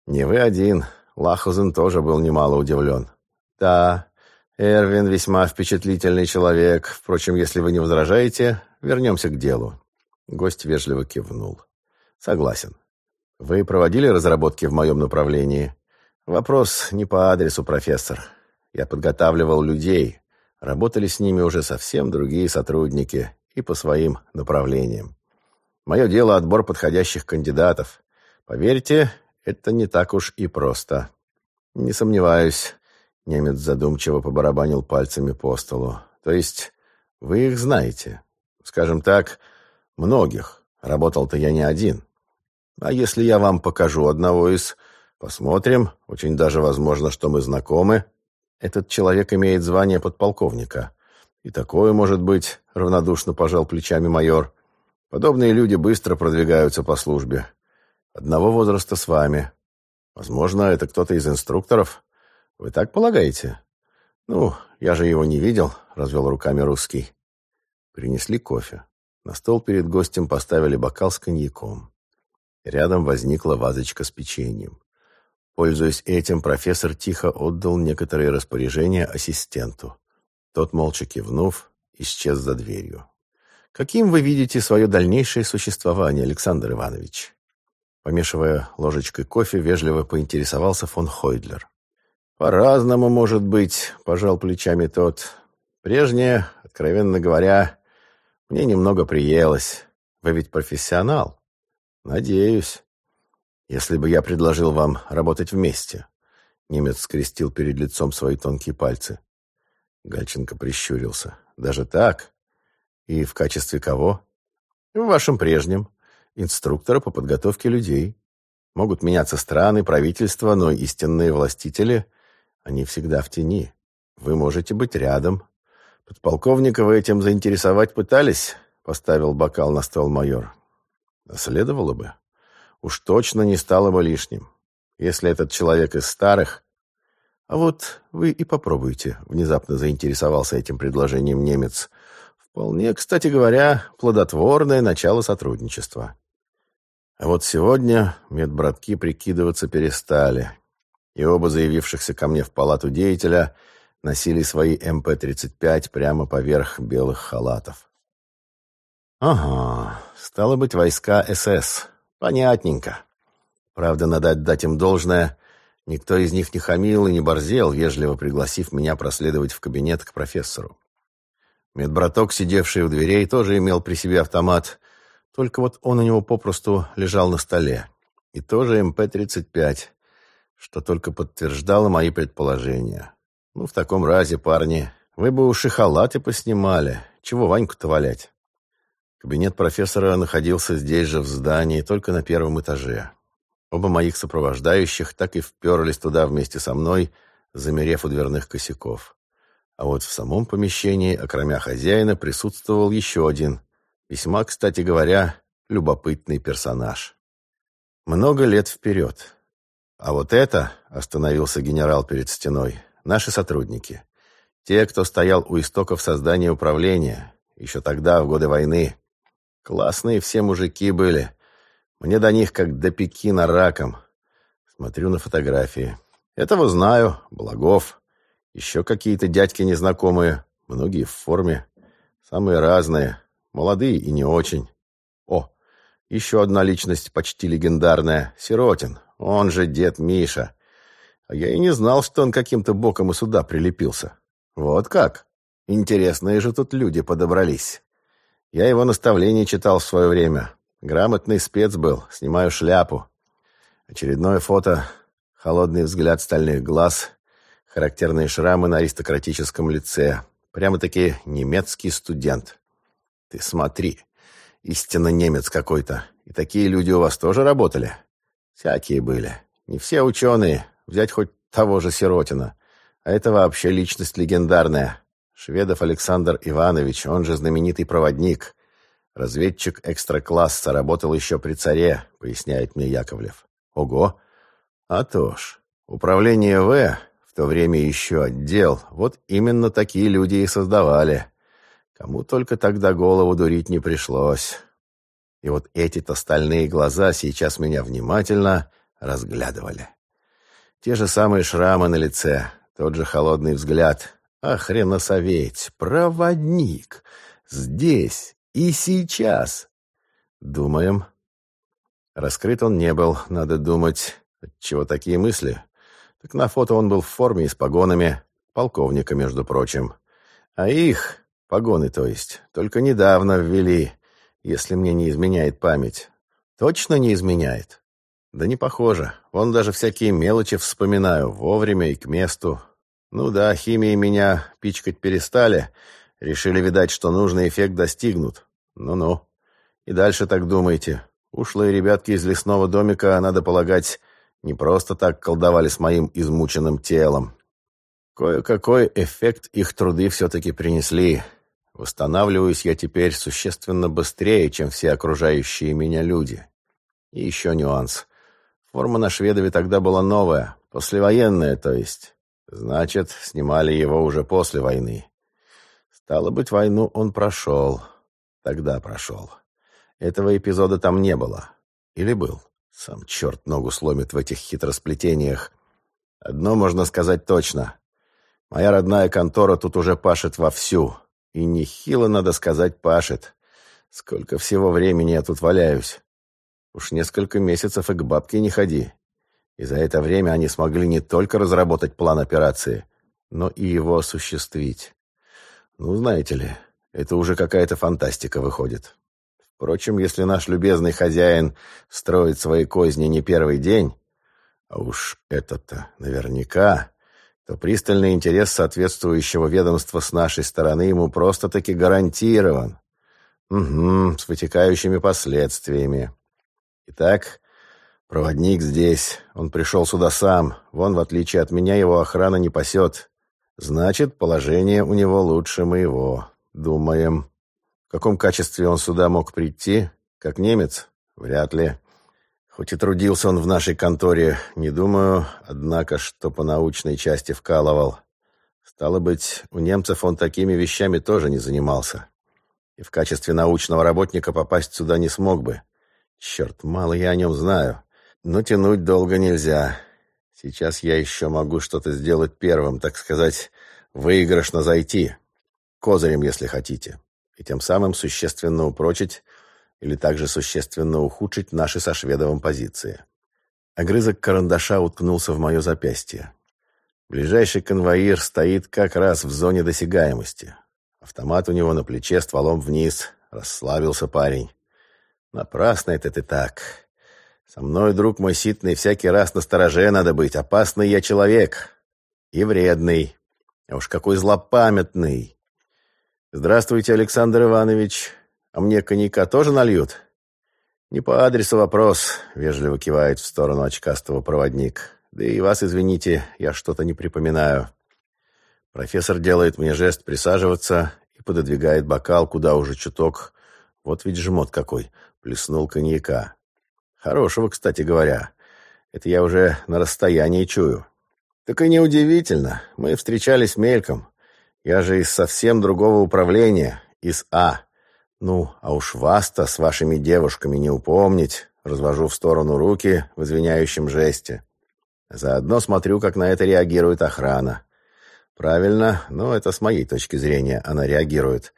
«Не вы один. Лахузен тоже был немало удивлен». «Да, Эрвин весьма впечатлительный человек. Впрочем, если вы не возражаете, вернемся к делу. Гость вежливо кивнул. Согласен. Вы проводили разработки в моем направлении? Вопрос не по адресу, профессор. Я подготавливал людей. Работали с ними уже совсем другие сотрудники и по своим направлениям. Мое дело отбор подходящих кандидатов. Поверьте, это не так уж и просто. Не сомневаюсь, Немец задумчиво побарабанил пальцами по столу. То есть вы их знаете? Скажем так, многих. Работал-то я не один. А если я вам покажу одного из... Посмотрим. Очень даже возможно, что мы знакомы. Этот человек имеет звание подполковника. И такое может быть, равнодушно пожал плечами майор. Подобные люди быстро продвигаются по службе. Одного возраста с вами. Возможно, это кто-то из инструкторов. «Вы так полагаете?» «Ну, я же его не видел», — развел руками русский. Принесли кофе. На стол перед гостем поставили бокал с коньяком. Рядом возникла вазочка с печеньем. Пользуясь этим, профессор тихо отдал некоторые распоряжения ассистенту. Тот, молча кивнув, исчез за дверью. «Каким вы видите свое дальнейшее существование, Александр Иванович?» Помешивая ложечкой кофе, вежливо поинтересовался фон Хойдлер. «По-разному, может быть», — пожал плечами тот. «Прежнее, откровенно говоря, мне немного приелось. Вы ведь профессионал?» «Надеюсь. Если бы я предложил вам работать вместе». Немец скрестил перед лицом свои тонкие пальцы. Гальченко прищурился. «Даже так? И в качестве кого?» «В вашем прежнем. Инструктора по подготовке людей. Могут меняться страны, правительства, но истинные властители — они всегда в тени. Вы можете быть рядом. Подполковника вы этим заинтересовать пытались? Поставил бокал на стол майор. Следовало бы. Уж точно не стало бы лишним. Если этот человек из старых... А вот вы и попробуйте, внезапно заинтересовался этим предложением немец. Вполне, кстати говоря, плодотворное начало сотрудничества. А вот сегодня медбратки прикидываться перестали и оба заявившихся ко мне в палату деятеля носили свои МП-35 прямо поверх белых халатов. Ага, стало быть, войска СС. Понятненько. Правда, надо отдать им должное, Никто из них не хамил и не борзел, вежливо пригласив меня проследовать в кабинет к профессору. Медбраток, сидевший у дверей, тоже имел при себе автомат, только вот он у него попросту лежал на столе. И тоже МП-35, что только подтверждало мои предположения. Ну, в таком разе, парни, вы бы уши халаты поснимали. Чего Ваньку-то валять? Кабинет профессора находился здесь же, в здании, только на первом этаже. Оба моих сопровождающих так и вперлись туда вместе со мной, замерев у дверных косяков. А вот в самом помещении, окромя хозяина, присутствовал еще один, весьма, кстати говоря, любопытный персонаж. Много лет вперед. А вот это, остановился генерал перед стеной, наши сотрудники. Те, кто стоял у истоков создания управления, еще тогда, в годы войны. Классные все мужики были, мне до них как до Пекина раком. Смотрю на фотографии. Этого знаю. Благов. Еще какие-то дядьки незнакомые. Многие в форме. Самые разные. Молодые и не очень. О, еще одна личность почти легендарная. Сиротин. Он же дед Миша. А я и не знал, что он каким-то боком и сюда прилепился. Вот как? Интересные же тут люди подобрались. Я его наставление читал в свое время. Грамотный спец был, снимаю шляпу. Очередное фото, холодный взгляд стальных глаз, характерные шрамы на аристократическом лице. Прямо-таки немецкий студент. Ты смотри, истинно немец какой-то. И такие люди у вас тоже работали? Всякие были. Не все ученые. Взять хоть того же Сиротина. А это вообще личность легендарная. Шведов Александр Иванович, он же знаменитый проводник. Разведчик экстра-класса, работал еще при царе, поясняет мне Яковлев. Ого! А то ж, управление В, в то время еще отдел, вот именно такие люди и создавали. Кому только тогда голову дурить не пришлось. И вот эти-то стальные глаза сейчас меня внимательно разглядывали. Те же самые шрамы на лице, тот же холодный взгляд. Хреносоветь, проводник, здесь, и сейчас. Думаем. Раскрыт он не был, надо думать. Чего такие мысли? Так на фото он был в форме и с погонами. Полковника, между прочим. А их, погоны то есть, только недавно ввели, если мне не изменяет память. Точно не изменяет? Да не похоже. Вон даже всякие мелочи вспоминаю, вовремя и к месту. Ну да, химией меня пичкать перестали, Решили, видать, что нужный эффект достигнут. Ну-ну. И дальше так думайте. Ушлые ребятки из лесного домика, надо полагать, не просто так колдовали с моим измученным телом. Кое-какой эффект их труды все-таки принесли. Восстанавливаюсь я теперь существенно быстрее, чем все окружающие меня люди. И еще нюанс. Форма на шведове тогда была новая, послевоенная, то есть. Значит, снимали его уже после войны. Стало быть, войну он прошел. Тогда прошел. Этого эпизода там не было. Или был? Сам черт ногу сломит в этих хитросплетениях. Одно можно сказать точно. Моя родная контора тут уже пашет вовсю. И нехило, надо сказать, пашет. Сколько всего времени я тут валяюсь. Уж несколько месяцев и к бабке не ходи. И за это время они смогли не только разработать план операции, но и его осуществить. Ну, знаете ли, это уже какая-то фантастика выходит. Впрочем, если наш любезный хозяин строит свои козни не первый день, а уж это-то наверняка, то пристальный интерес соответствующего ведомства с нашей стороны ему просто-таки гарантирован. Угу, с вытекающими последствиями. Итак, проводник здесь. Он пришел сюда сам. Вон, в отличие от меня, его охрана не пасет. Значит, положение у него лучше моего. Думаем. В каком качестве он сюда мог прийти? Как немец? Вряд ли. Хоть и трудился он в нашей конторе, не думаю, однако, что по научной части вкалывал. Стало быть, у немцев он такими вещами тоже не занимался. И в качестве научного работника попасть сюда не смог бы. Черт, мало я о нем знаю. Но тянуть долго нельзя. Сейчас я еще могу что-то сделать первым, так сказать, выигрышно зайти. Козырем, если хотите. И тем самым существенно упрочить или также существенно ухудшить наши со Шведовым позиции. Огрызок карандаша уткнулся в мое запястье. Ближайший конвоир стоит как раз в зоне досягаемости. Автомат у него на плече, стволом вниз. Расслабился парень. Напрасно это ты так. Со мной, друг мой ситный, всякий раз на стороже надо быть. Опасный я человек. И вредный. А уж какой злопамятный. Здравствуйте, Александр Иванович. А мне коньяка тоже нальют? Не по адресу вопрос, вежливо кивает в сторону очкастого проводник. Да и вас, извините, я что-то не припоминаю. Профессор делает мне жест присаживаться и пододвигает бокал, куда уже чуток. Вот ведь жмот какой. Плеснул коньяка. Хорошего, кстати говоря. Это я уже на расстоянии чую. Так и неудивительно. Мы встречались мельком. Я же из совсем другого управления, из А. Ну, а уж вас-то с вашими девушками не упомнить. Развожу в сторону руки в извиняющем жесте. Заодно смотрю, как на это реагирует охрана. Правильно, но это с моей точки зрения она реагирует.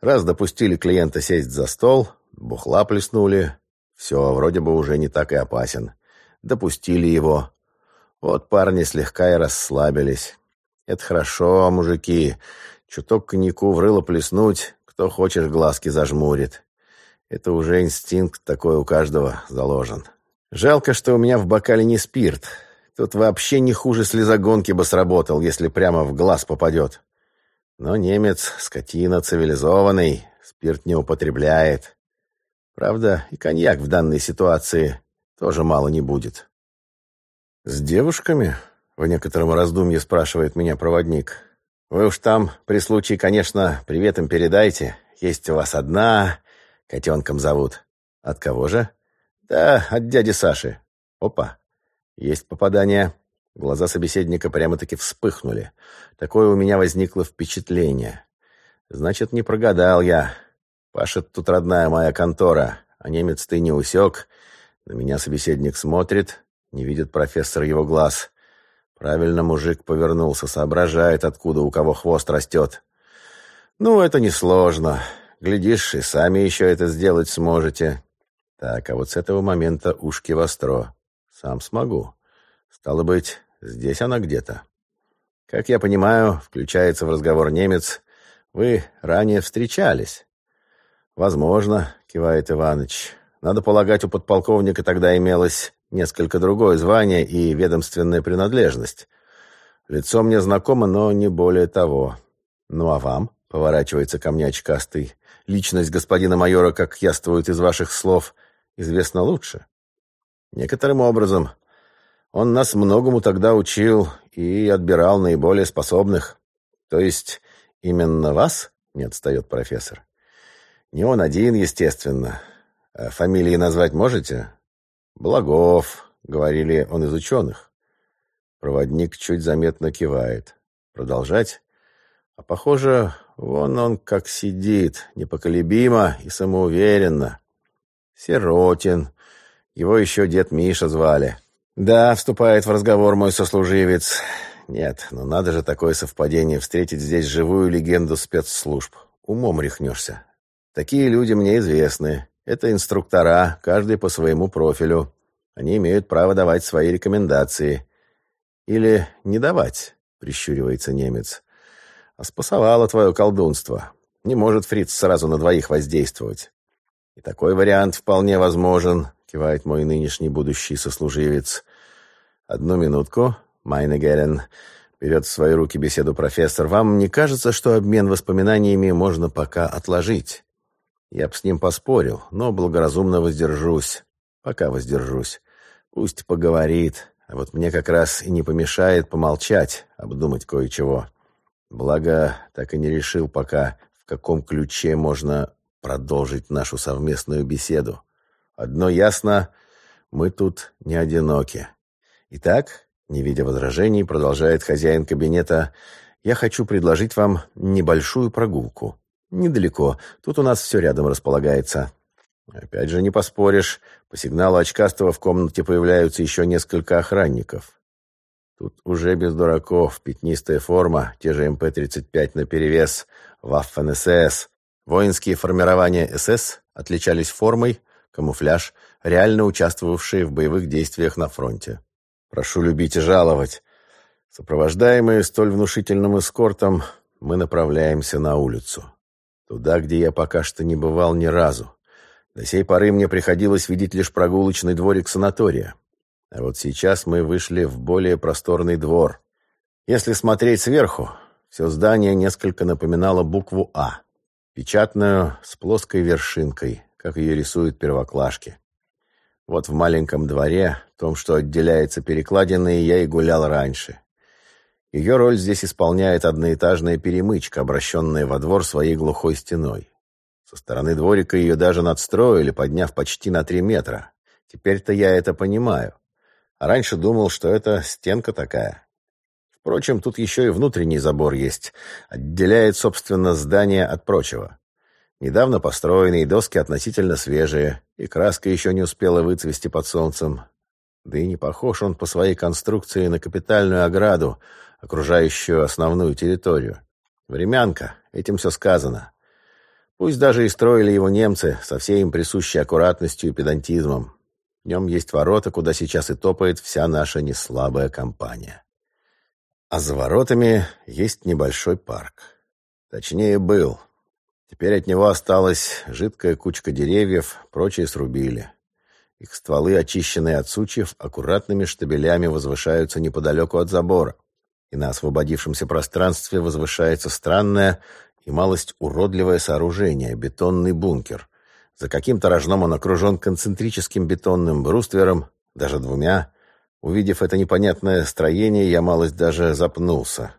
Раз допустили клиента сесть за стол, бухла плеснули, все, вроде бы уже не так и опасен. Допустили его. Вот парни слегка и расслабились. Это хорошо, мужики. Чуток коньяку в рыло плеснуть, кто хочешь глазки зажмурит. Это уже инстинкт такой у каждого заложен. Жалко, что у меня в бокале не спирт. Тут вообще не хуже слезогонки бы сработал, если прямо в глаз попадет. Но немец, скотина цивилизованный, спирт не употребляет. Правда, и коньяк в данной ситуации тоже мало не будет. «С девушками?» — в некотором раздумье спрашивает меня проводник. «Вы уж там, при случае, конечно, привет им передайте. Есть у вас одна, котенком зовут. От кого же?» «Да, от дяди Саши. Опа, есть попадание. Глаза собеседника прямо-таки вспыхнули. Такое у меня возникло впечатление. Значит, не прогадал я. Пашет тут родная моя контора, а немец ты не усек. На меня собеседник смотрит, не видит профессор его глаз. Правильно мужик повернулся, соображает, откуда у кого хвост растет. Ну, это несложно. Глядишь, и сами еще это сделать сможете. Так, а вот с этого момента ушки востро. Сам смогу. Стало быть, здесь она где-то. Как я понимаю, включается в разговор немец. Вы ранее встречались. Возможно, кивает Иваныч. Надо полагать, у подполковника тогда имелось несколько другое звание и ведомственная принадлежность. Лицо мне знакомо, но не более того. Ну а вам, поворачивается ко мне очкастый, личность господина майора, как яствует из ваших слов, известна лучше. Некоторым образом он нас многому тогда учил и отбирал наиболее способных. То есть именно вас не отстает профессор? Не он один, естественно. А фамилии назвать можете? Благов, говорили он из ученых. Проводник чуть заметно кивает. Продолжать? А похоже, вон он как сидит, непоколебимо и самоуверенно. Сиротин, его еще дед Миша звали. Да, вступает в разговор мой сослуживец. Нет, ну надо же такое совпадение встретить здесь живую легенду спецслужб. Умом рехнешься. Такие люди мне известны. Это инструктора, каждый по своему профилю. Они имеют право давать свои рекомендации. Или не давать, прищуривается немец. А спасовало твое колдунство. Не может фриц сразу на двоих воздействовать. И такой вариант вполне возможен кивает мой нынешний будущий сослуживец. Одну минутку, Майнегерен. Берет в свои руки беседу профессор. Вам не кажется, что обмен воспоминаниями можно пока отложить? Я б с ним поспорил, но благоразумно воздержусь. Пока воздержусь. Пусть поговорит, а вот мне как раз и не помешает помолчать, обдумать кое-чего. Благо, так и не решил пока, в каком ключе можно продолжить нашу совместную беседу. Одно ясно, мы тут не одиноки. Итак, не видя возражений, продолжает хозяин кабинета, я хочу предложить вам небольшую прогулку. Недалеко, тут у нас все рядом располагается. Опять же, не поспоришь, по сигналу очкастого в комнате появляются еще несколько охранников. Тут уже без дураков, пятнистая форма, те же МП-35 наперевес, Waffen-СС. Воинские формирования СС отличались формой, камуфляж, реально участвовавшие в боевых действиях на фронте. Прошу любить и жаловать. Сопровождаемые столь внушительным эскортом, мы направляемся на улицу. Туда, где я пока что не бывал ни разу. До сей поры мне приходилось видеть лишь прогулочный дворик санатория. А вот сейчас мы вышли в более просторный двор. Если смотреть сверху, все здание несколько напоминало букву «А», печатную с плоской вершинкой, как ее рисуют первоклашки. Вот в маленьком дворе, том, что отделяется перекладиной, я и гулял раньше. Ее роль здесь исполняет одноэтажная перемычка, обращенная во двор своей глухой стеной. Со стороны дворика ее даже надстроили, подняв почти на три метра. Теперь-то я это понимаю. А раньше думал, что это стенка такая. Впрочем, тут еще и внутренний забор есть. Отделяет, собственно, здание от прочего. Недавно построенные, доски относительно свежие, и краска еще не успела выцвести под солнцем. Да и не похож он по своей конструкции на капитальную ограду, окружающую основную территорию. Времянка, этим все сказано. Пусть даже и строили его немцы со всей им присущей аккуратностью и педантизмом. В нем есть ворота, куда сейчас и топает вся наша неслабая компания. А за воротами есть небольшой парк. Точнее, был. Теперь от него осталась жидкая кучка деревьев, прочие срубили. Их стволы, очищенные от сучьев, аккуратными штабелями возвышаются неподалеку от забора. И на освободившемся пространстве возвышается странное и малость уродливое сооружение — бетонный бункер, за каким-то рожном он окружен концентрическим бетонным бруствером, даже двумя. Увидев это непонятное строение, я малость даже запнулся,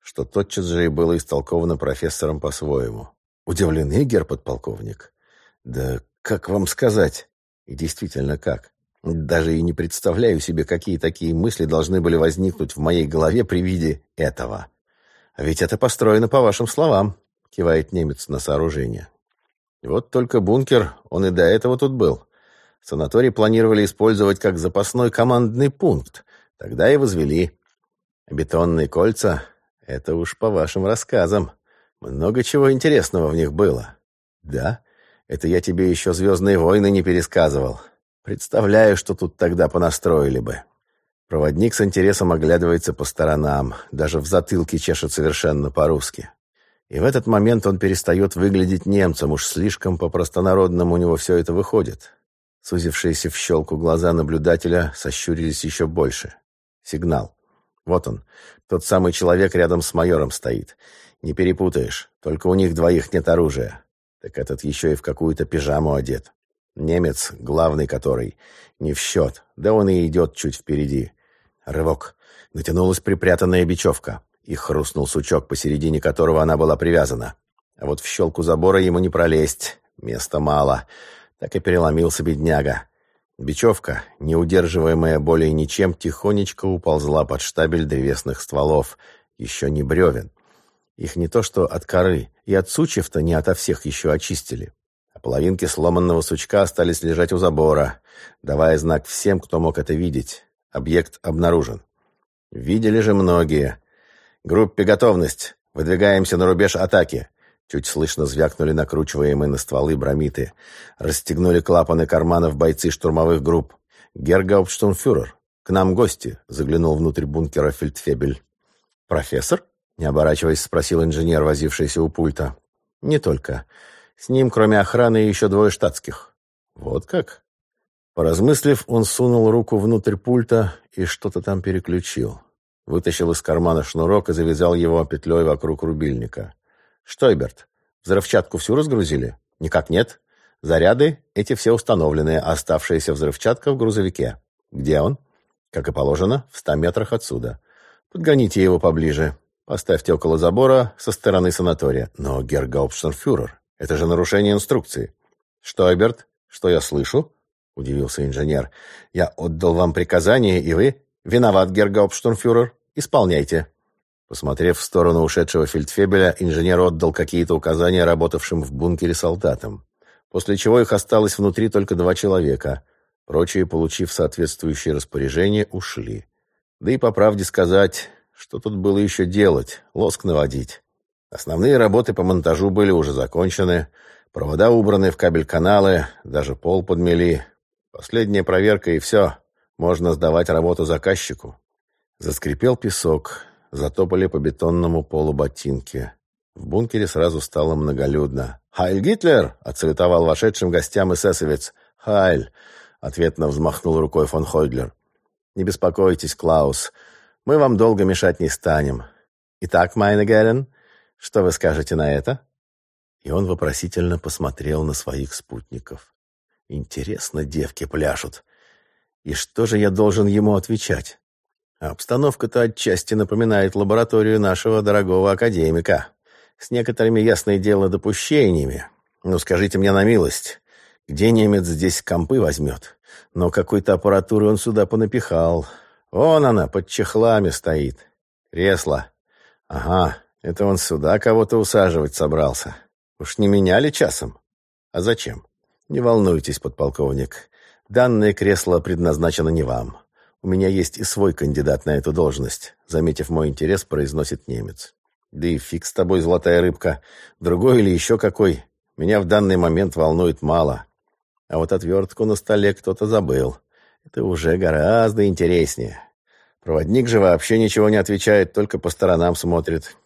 что тотчас же и было истолковано профессором по-своему. Удивлены, гер-подполковник? Да как вам сказать? И действительно, как? Даже и не представляю себе, какие такие мысли должны были возникнуть в моей голове при виде этого. Ведь это построено по вашим словам, кивает немец на сооружение. Вот только бункер, он и до этого тут был. Санаторий планировали использовать как запасной командный пункт. Тогда и возвели. Бетонные кольца — это уж по вашим рассказам. Много чего интересного в них было. Да, это я тебе еще «Звездные войны» не пересказывал. Представляю, что тут тогда понастроили бы. Проводник с интересом оглядывается по сторонам, даже в затылке чешет совершенно по-русски. И в этот момент он перестает выглядеть немцем, уж слишком по-простонародному у него все это выходит. Сузившиеся в щелку глаза наблюдателя сощурились еще больше. Сигнал. Вот он, тот самый человек рядом с майором стоит. Не перепутаешь, только у них двоих нет оружия. Так этот еще и в какую-то пижаму одет. Немец, главный который, не в счет, да он и идет чуть впереди. Рывок. Натянулась припрятанная бечевка и хрустнул сучок, посередине которого она была привязана. А вот в щелку забора ему не пролезть, места мало. Так и переломился бедняга. Бечевка, не более ничем, тихонечко уползла под штабель древесных стволов, еще не бревен. Их не то что от коры, и от сучьев-то не ото всех еще очистили. Половинки сломанного сучка остались лежать у забора, давая знак всем, кто мог это видеть. Объект обнаружен. Видели же многие. «Группе готовность! Выдвигаемся на рубеж атаки!» Чуть слышно звякнули накручиваемые на стволы бромиты. Расстегнули клапаны карманов бойцы штурмовых групп. «Гергауптштурмфюрер, к нам гости!» — заглянул внутрь бункера фельдфебель. «Профессор?» — не оборачиваясь, спросил инженер, возившийся у пульта. «Не только. С ним, кроме охраны, еще двое штатских». «Вот как?» Поразмыслив, он сунул руку внутрь пульта и что-то там переключил. Вытащил из кармана шнурок и завязал его петлей вокруг рубильника. «Штойберт, взрывчатку всю разгрузили?» «Никак нет. Заряды эти все установлены, а оставшаяся взрывчатка в грузовике. Где он?» «Как и положено, в ста метрах отсюда. Подгоните его поближе. Поставьте около забора со стороны санатория. Но, Гергауптштенфюрер, это же нарушение инструкции». «Штойберт, что я слышу?» — удивился инженер. «Я отдал вам приказание, и вы...» «Виноват, гергауптштурмфюрер. Исполняйте». Посмотрев в сторону ушедшего фельдфебеля, инженер отдал какие-то указания работавшим в бункере солдатам, после чего их осталось внутри только два человека. Прочие, получив соответствующие распоряжения, ушли. Да и по правде сказать, что тут было еще делать, лоск наводить. Основные работы по монтажу были уже закончены, провода убраны в кабель-каналы, даже пол подмели. Последняя проверка и все. Можно сдавать работу заказчику. Заскрипел песок, затопали по бетонному полу ботинки. В бункере сразу стало многолюдно. «Хайль Гитлер!» — отсалютовал вошедшим гостям эсэсовец. «Хайль!» — ответно взмахнул рукой фон Хойдлер. «Не беспокойтесь, Клаус. Мы вам долго мешать не станем. Итак, Майна Герен, что вы скажете на это?» И он вопросительно посмотрел на своих спутников. «Интересно, девки пляшут. И что же я должен ему отвечать?» Обстановка-то отчасти напоминает лабораторию нашего дорогого академика. С некоторыми, ясное дело, допущениями. Ну, скажите мне на милость, где немец здесь компы возьмет? Но какой-то аппаратуры он сюда понапихал. Вон она, под чехлами стоит. Кресло. Ага, это он сюда кого-то усаживать собрался. Уж не меняли часом? А зачем? Не волнуйтесь, подполковник. Данное кресло предназначено не вам. У меня есть и свой кандидат на эту должность, заметив мой интерес, произносит немец. Да и фиг с тобой, золотая рыбка. Другой или еще какой. Меня в данный момент волнует мало. А вот отвертку на столе кто-то забыл. Это уже гораздо интереснее. Проводник же вообще ничего не отвечает, только по сторонам смотрит.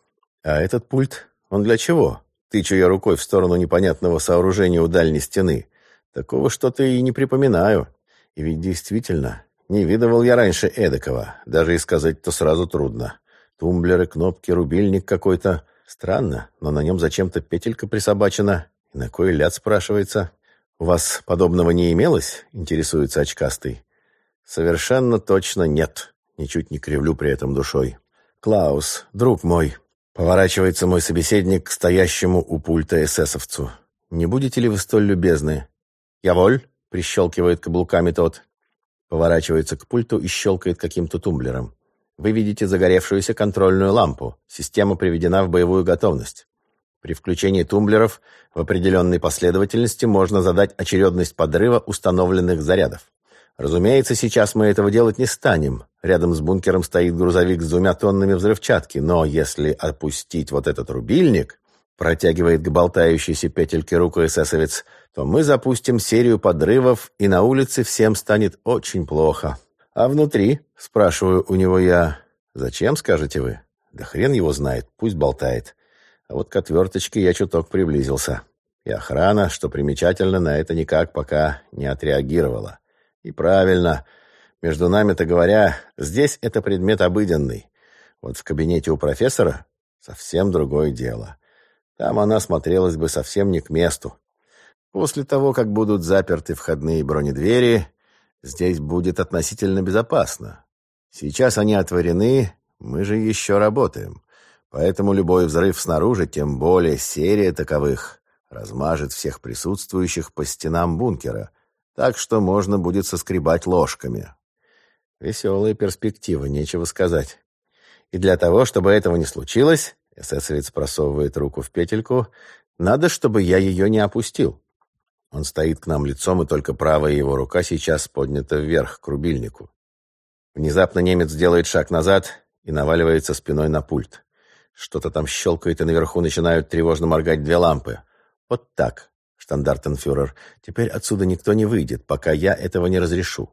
А этот пульт, он для чего? Тычу я рукой в сторону непонятного сооружения у дальней стены. Такого что-то и не припоминаю. И ведь действительно, не видывал я раньше эдакого. Даже и сказать-то сразу трудно. Тумблеры, кнопки, рубильник какой-то. Странно, но на нем зачем-то петелька присобачена. И на кой ляд спрашивается? «У вас подобного не имелось?» — интересуется очкастый. «Совершенно точно нет», — ничуть не кривлю при этом душой. «Клаус, друг мой», — поворачивается мой собеседник к стоящему у пульта эсэсовцу. «Не будете ли вы столь любезны?» «Я воль», — прищелкивает каблуками тот. Поворачивается к пульту и щелкает каким-то тумблером. Вы видите загоревшуюся контрольную лампу. Система приведена в боевую готовность. При включении тумблеров в определенной последовательности можно задать очередность подрыва установленных зарядов. Разумеется, сейчас мы этого делать не станем. Рядом с бункером стоит грузовик с двумя тоннами взрывчатки, но если опустить вот этот рубильник, протягивает к болтающейся петельке руку эсэсовец, то мы запустим серию подрывов, и на улице всем станет очень плохо. А внутри, спрашиваю у него я, зачем, скажете вы? Да хрен его знает, пусть болтает. А вот к отверточке я чуток приблизился. И охрана, что примечательно, на это никак пока не отреагировала. И правильно. Между нами-то говоря, здесь это предмет обыденный. Вот в кабинете у профессора совсем другое дело. Там она смотрелась бы совсем не к месту. После того, как будут заперты входные бронедвери, здесь будет относительно безопасно. Сейчас они отворены, мы же еще работаем. Поэтому любой взрыв снаружи, тем более серия таковых, размажет всех присутствующих по стенам бункера, так что можно будет соскребать ложками. Веселая перспектива, нечего сказать. И для того, чтобы этого не случилось, эсэсовец просовывает руку в петельку, надо, чтобы я ее не опустил. Он стоит к нам лицом, и только правая его рука сейчас поднята вверх, к рубильнику. Внезапно немец делает шаг назад и наваливается спиной на пульт. Что-то там щелкает, и наверху начинают тревожно моргать две лампы. Вот так, штандартенфюрер. Теперь отсюда никто не выйдет, пока я этого не разрешу.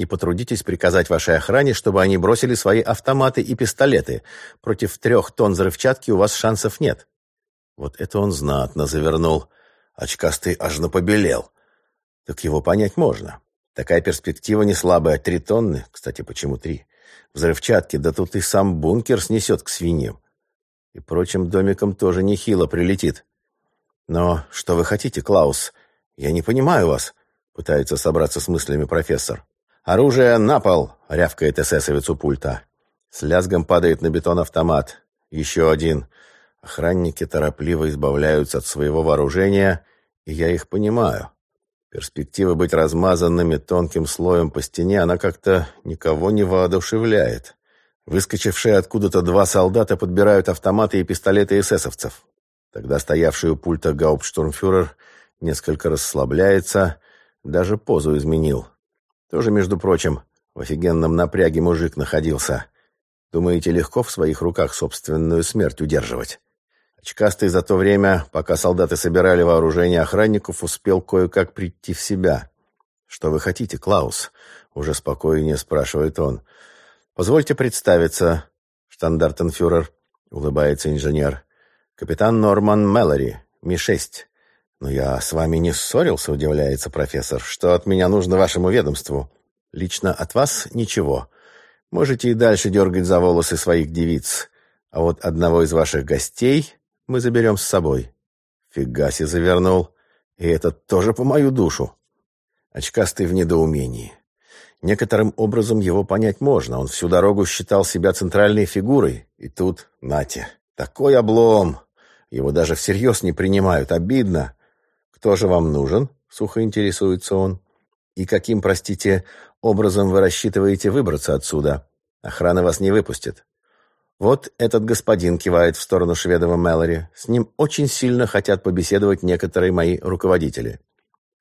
И потрудитесь приказать вашей охране, чтобы они бросили свои автоматы и пистолеты. Против трех тонн взрывчатки у вас шансов нет. Вот это он знатно завернул. Очкастый аж напобелел. Так его понять можно. Такая перспектива не слабая. Три тонны, кстати, почему три? Взрывчатки, да тут и сам бункер снесет к свиньям. И прочим домикам тоже нехило прилетит. Но что вы хотите, Клаус? Я не понимаю вас, пытается собраться с мыслями профессор. Оружие на пол, рявкает эсэсовец у пульта. С лязгом падает на бетон автомат. Еще один. Охранники торопливо избавляются от своего вооружения, и я их понимаю. Перспектива быть размазанными тонким слоем по стене, она как-то никого не воодушевляет. Выскочившие откуда-то два солдата подбирают автоматы и пистолеты эсэсовцев. Тогда стоявший у пульта гауптштурмфюрер несколько расслабляется, даже позу изменил. Тоже, между прочим, в офигенном напряге мужик находился. Думаете, легко в своих руках собственную смерть удерживать? Очкастый за то время, пока солдаты собирали вооружение охранников, успел кое-как прийти в себя. «Что вы хотите, Клаус?» — уже спокойнее спрашивает он. «Позвольте представиться, штандартенфюрер», — улыбается инженер. «Капитан Норман Мэлори, Ми-6». «Но я с вами не ссорился», — удивляется профессор. «Что от меня нужно вашему ведомству?» «Лично от вас ничего. Можете и дальше дергать за волосы своих девиц. А вот одного из ваших гостей мы заберем с собой». Фигаси завернул. И это тоже по мою душу. Очкастый в недоумении. Некоторым образом его понять можно. Он всю дорогу считал себя центральной фигурой. И тут, нате, такой облом. Его даже всерьез не принимают. Обидно. «Кто же вам нужен?» — сухо интересуется он. «И каким, простите, образом вы рассчитываете выбраться отсюда? Охрана вас не выпустит». Вот этот господин кивает в сторону Шведова Мэлори. С ним очень сильно хотят побеседовать некоторые мои руководители.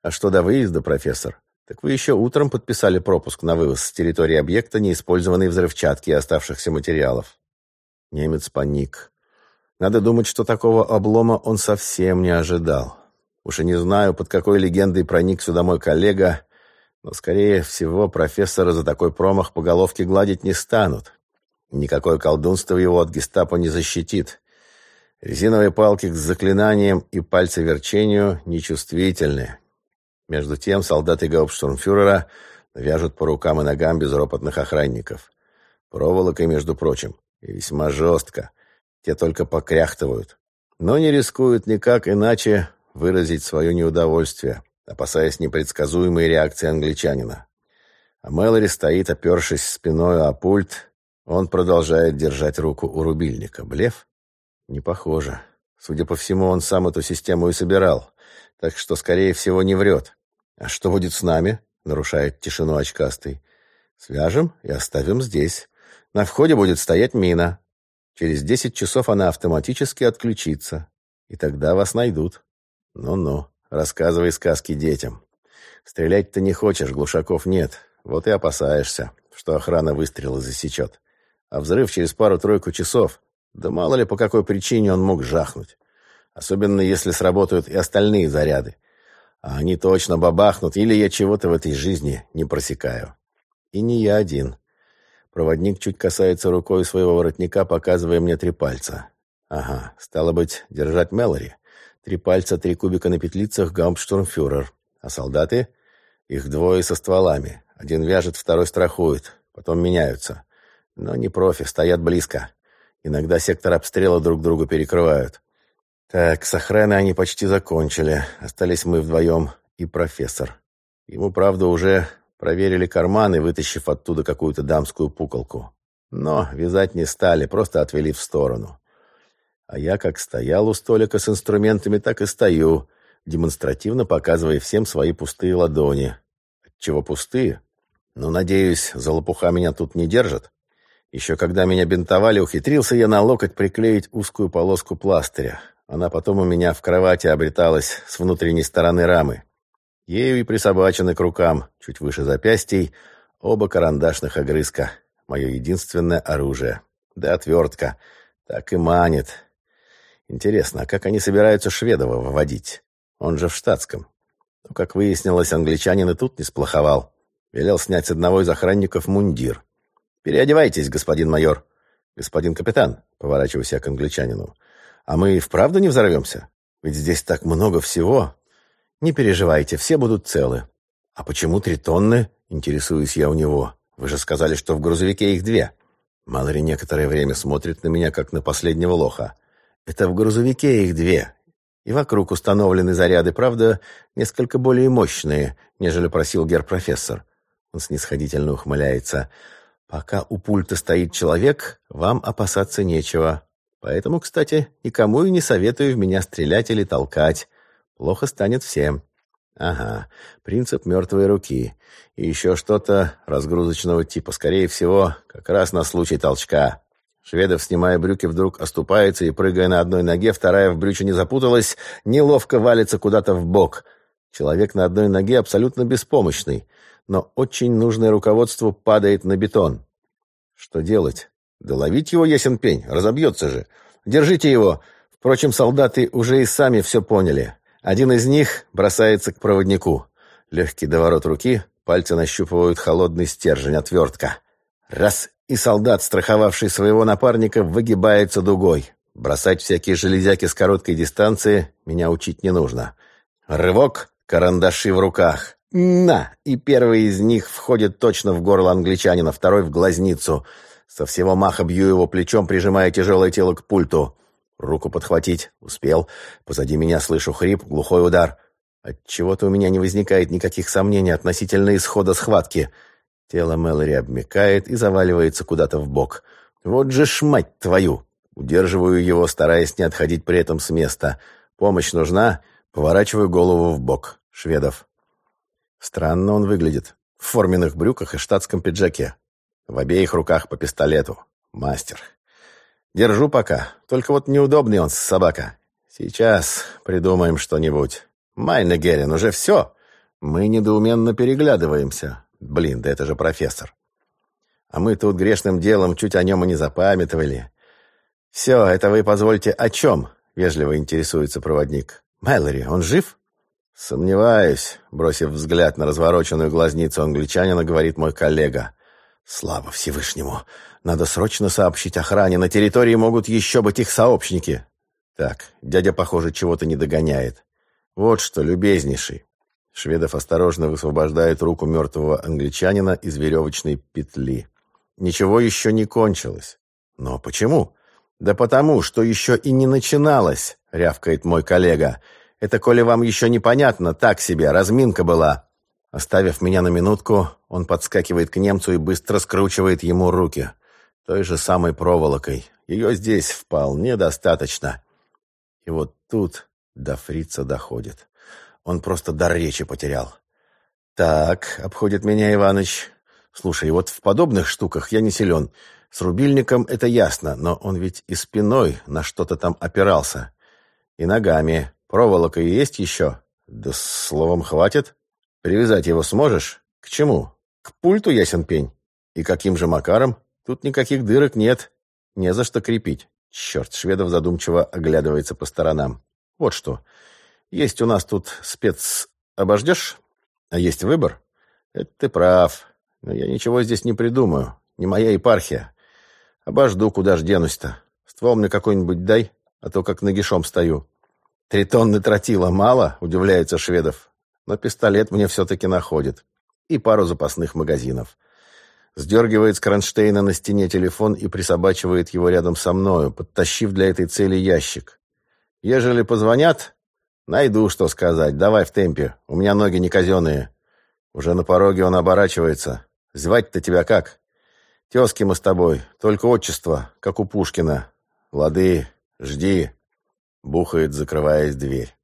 А что до выезда, профессор? Так вы еще утром подписали пропуск на вывоз с территории объекта неиспользованной взрывчатки и оставшихся материалов. Немец паник. Надо думать, что такого облома он совсем не ожидал. Уж и не знаю, под какой легендой проник сюда мой коллега, но, скорее всего, профессора за такой промах по головке гладить не станут. Никакое колдунство его от гестапо не защитит. Резиновые палки к заклинаниям и пальцы нечувствительны. Между тем солдаты гауптштурмфюрера вяжут по рукам и ногам безропотных охранников. Проволокой, между прочим, и весьма жестко. Те только покряхтывают. Но не рискуют никак иначе выразить свое неудовольствие, опасаясь непредсказуемой реакции англичанина. А Мэлори стоит, опершись спиной о пульт. Он продолжает держать руку у рубильника. Блеф? Не похоже. Судя по всему, он сам эту систему и собирал. Так что, скорее всего, не врет. «А что будет с нами?» — нарушает тишину очкастый. «Свяжем и оставим здесь. На входе будет стоять мина. Через десять часов она автоматически отключится. И тогда вас найдут». «Ну-ну, рассказывай сказки детям. Стрелять ты не хочешь, глушаков нет. Вот и опасаешься, что охрана выстрелы засечет. А взрыв через пару-тройку часов. Да мало ли по какой причине он мог жахнуть. Особенно если сработают и остальные заряды. А они точно бабахнут, или я чего-то в этой жизни не просекаю. И не я один. Проводник чуть касается рукой своего воротника, показывая мне три пальца. Ага, стало быть, держать Мэлори. Три пальца, три кубика на петлицах, гауптштурмфюрер. А солдаты? Их двое со стволами. Один вяжет, второй страхует. Потом меняются. Но не профи, стоят близко. Иногда сектор обстрела друг другу перекрывают. Так, с охраной они почти закончили. Остались мы вдвоем и профессор. Ему, правда, уже проверили карманы, вытащив оттуда какую-то дамскую пуколку. Но вязать не стали, просто отвели в сторону. А я как стоял у столика с инструментами, так и стою, демонстративно показывая всем свои пустые ладони. Чего пустые? Ну, надеюсь, за лопуха меня тут не держат. Еще когда меня бинтовали, ухитрился я на локоть приклеить узкую полоску пластыря. Она потом у меня в кровати обреталась с внутренней стороны рамы. Ею и присобачены к рукам, чуть выше запястий, оба карандашных огрызка. Мое единственное оружие. Да отвертка. Так и манит. Интересно, а как они собираются Шведова выводить? Он же в штатском. Но, как выяснилось, англичанин и тут не сплоховал. Велел снять с одного из охранников мундир. «Переодевайтесь, господин майор». «Господин капитан», — поворачиваюсь я к англичанину, — а мы и вправду не взорвемся? Ведь здесь так много всего. Не переживайте, все будут целы. А почему три тонны? Интересуюсь я у него. Вы же сказали, что в грузовике их две. Малори некоторое время смотрит на меня, как на последнего лоха. Это в грузовике их две. И вокруг установлены заряды, правда, несколько более мощные, нежели просил гер-профессор. Он снисходительно ухмыляется. Пока у пульта стоит человек, вам опасаться нечего. Поэтому, кстати, никому и не советую в меня стрелять или толкать. Плохо станет всем. Ага, принцип мертвой руки. И еще что-то разгрузочного типа. Скорее всего, как раз на случай толчка. Шведов, снимая брюки, вдруг оступается и, прыгая на одной ноге, вторая в брюче не запуталась, неловко валится куда-то в бок. Человек на одной ноге абсолютно беспомощный, но очень нужное руководство падает на бетон. Что делать? Да ловить его ясен пень, разобьется же. Держите его. Впрочем, солдаты уже и сами все поняли. Один из них бросается к проводнику. Легкий доворот руки, пальцы нащупывают холодный стержень, отвертка. Раз, и солдат, страховавший своего напарника, выгибается дугой. Бросать всякие железяки с короткой дистанции меня учить не нужно. Рывок, карандаши в руках. На! И первый из них входит точно в горло англичанина, второй в глазницу. Со всего маха бью его плечом, прижимая тяжелое тело к пульту. Руку подхватить. Успел. Позади меня слышу хрип, глухой удар. Отчего-то у меня не возникает никаких сомнений относительно исхода схватки. Тело Мэлори обмякает и заваливается куда-то в бок. Вот же ж мать твою! Удерживаю его, стараясь не отходить при этом с места. Помощь нужна. Поворачиваю голову в бок. Шведов. Странно он выглядит. В форменных брюках и штатском пиджаке. В обеих руках по пистолету. Мастер. Держу пока. Только вот неудобный он, собака. Сейчас придумаем что-нибудь. «Майна Герин, уже все?» Мы недоуменно переглядываемся. Блин, да это же профессор. А мы тут грешным делом чуть о нем и не запамятовали. «Все, это вы позвольте о чем?» — вежливо интересуется проводник. «Мэлори, он жив?» «Сомневаюсь», — бросив взгляд на развороченную глазницу англичанина, говорит мой коллега. «Слава Всевышнему! Надо срочно сообщить охране. На территории могут еще быть их сообщники». «Так, дядя, похоже, чего-то не догоняет. «Вот что, любезнейший!» Шведов осторожно высвобождает руку мертвого англичанина из веревочной петли. «Ничего еще не кончилось. Но почему?» «Да потому, что еще и не начиналось», — рявкает мой коллега. «Это, коли вам еще непонятно, так себе, разминка была». Оставив меня на минутку, он подскакивает к немцу и быстро скручивает ему руки. Той же самой проволокой. Ее здесь вполне достаточно. И вот тут до фрица доходит. Он просто дар речи потерял. «Так», — обходит меня Иваныч. «Слушай, вот в подобных штуках я не силен. С рубильником это ясно, но он ведь и спиной на что-то там опирался. И ногами. Проволока есть еще? Да словом хватит. Привязать его сможешь? К чему? К пульту ясен пень. И каким же макаром? Тут никаких дырок нет. Не за что крепить. Черт, Шведов задумчиво оглядывается по сторонам. Вот что. Есть у нас тут спец... Обождешь? А есть выбор? Это ты прав. Но я ничего здесь не придумаю. Не моя епархия. Обожду, куда ж денусь-то. Ствол мне какой-нибудь дай, а то как нагишом стою. Три тонны тротила мало, удивляется Шведов. Но пистолет мне все-таки находит. И пару запасных магазинов. Сдергивает с кронштейна на стене телефон и присобачивает его рядом со мною, подтащив для этой цели ящик. Ежели позвонят, найду, что сказать. Давай в темпе. У меня ноги не казенные. Уже на пороге он оборачивается. Звать-то тебя как? Тезки мы с тобой. Только отчество, как у Пушкина. Лады, жди. Бухает, закрываясь дверь.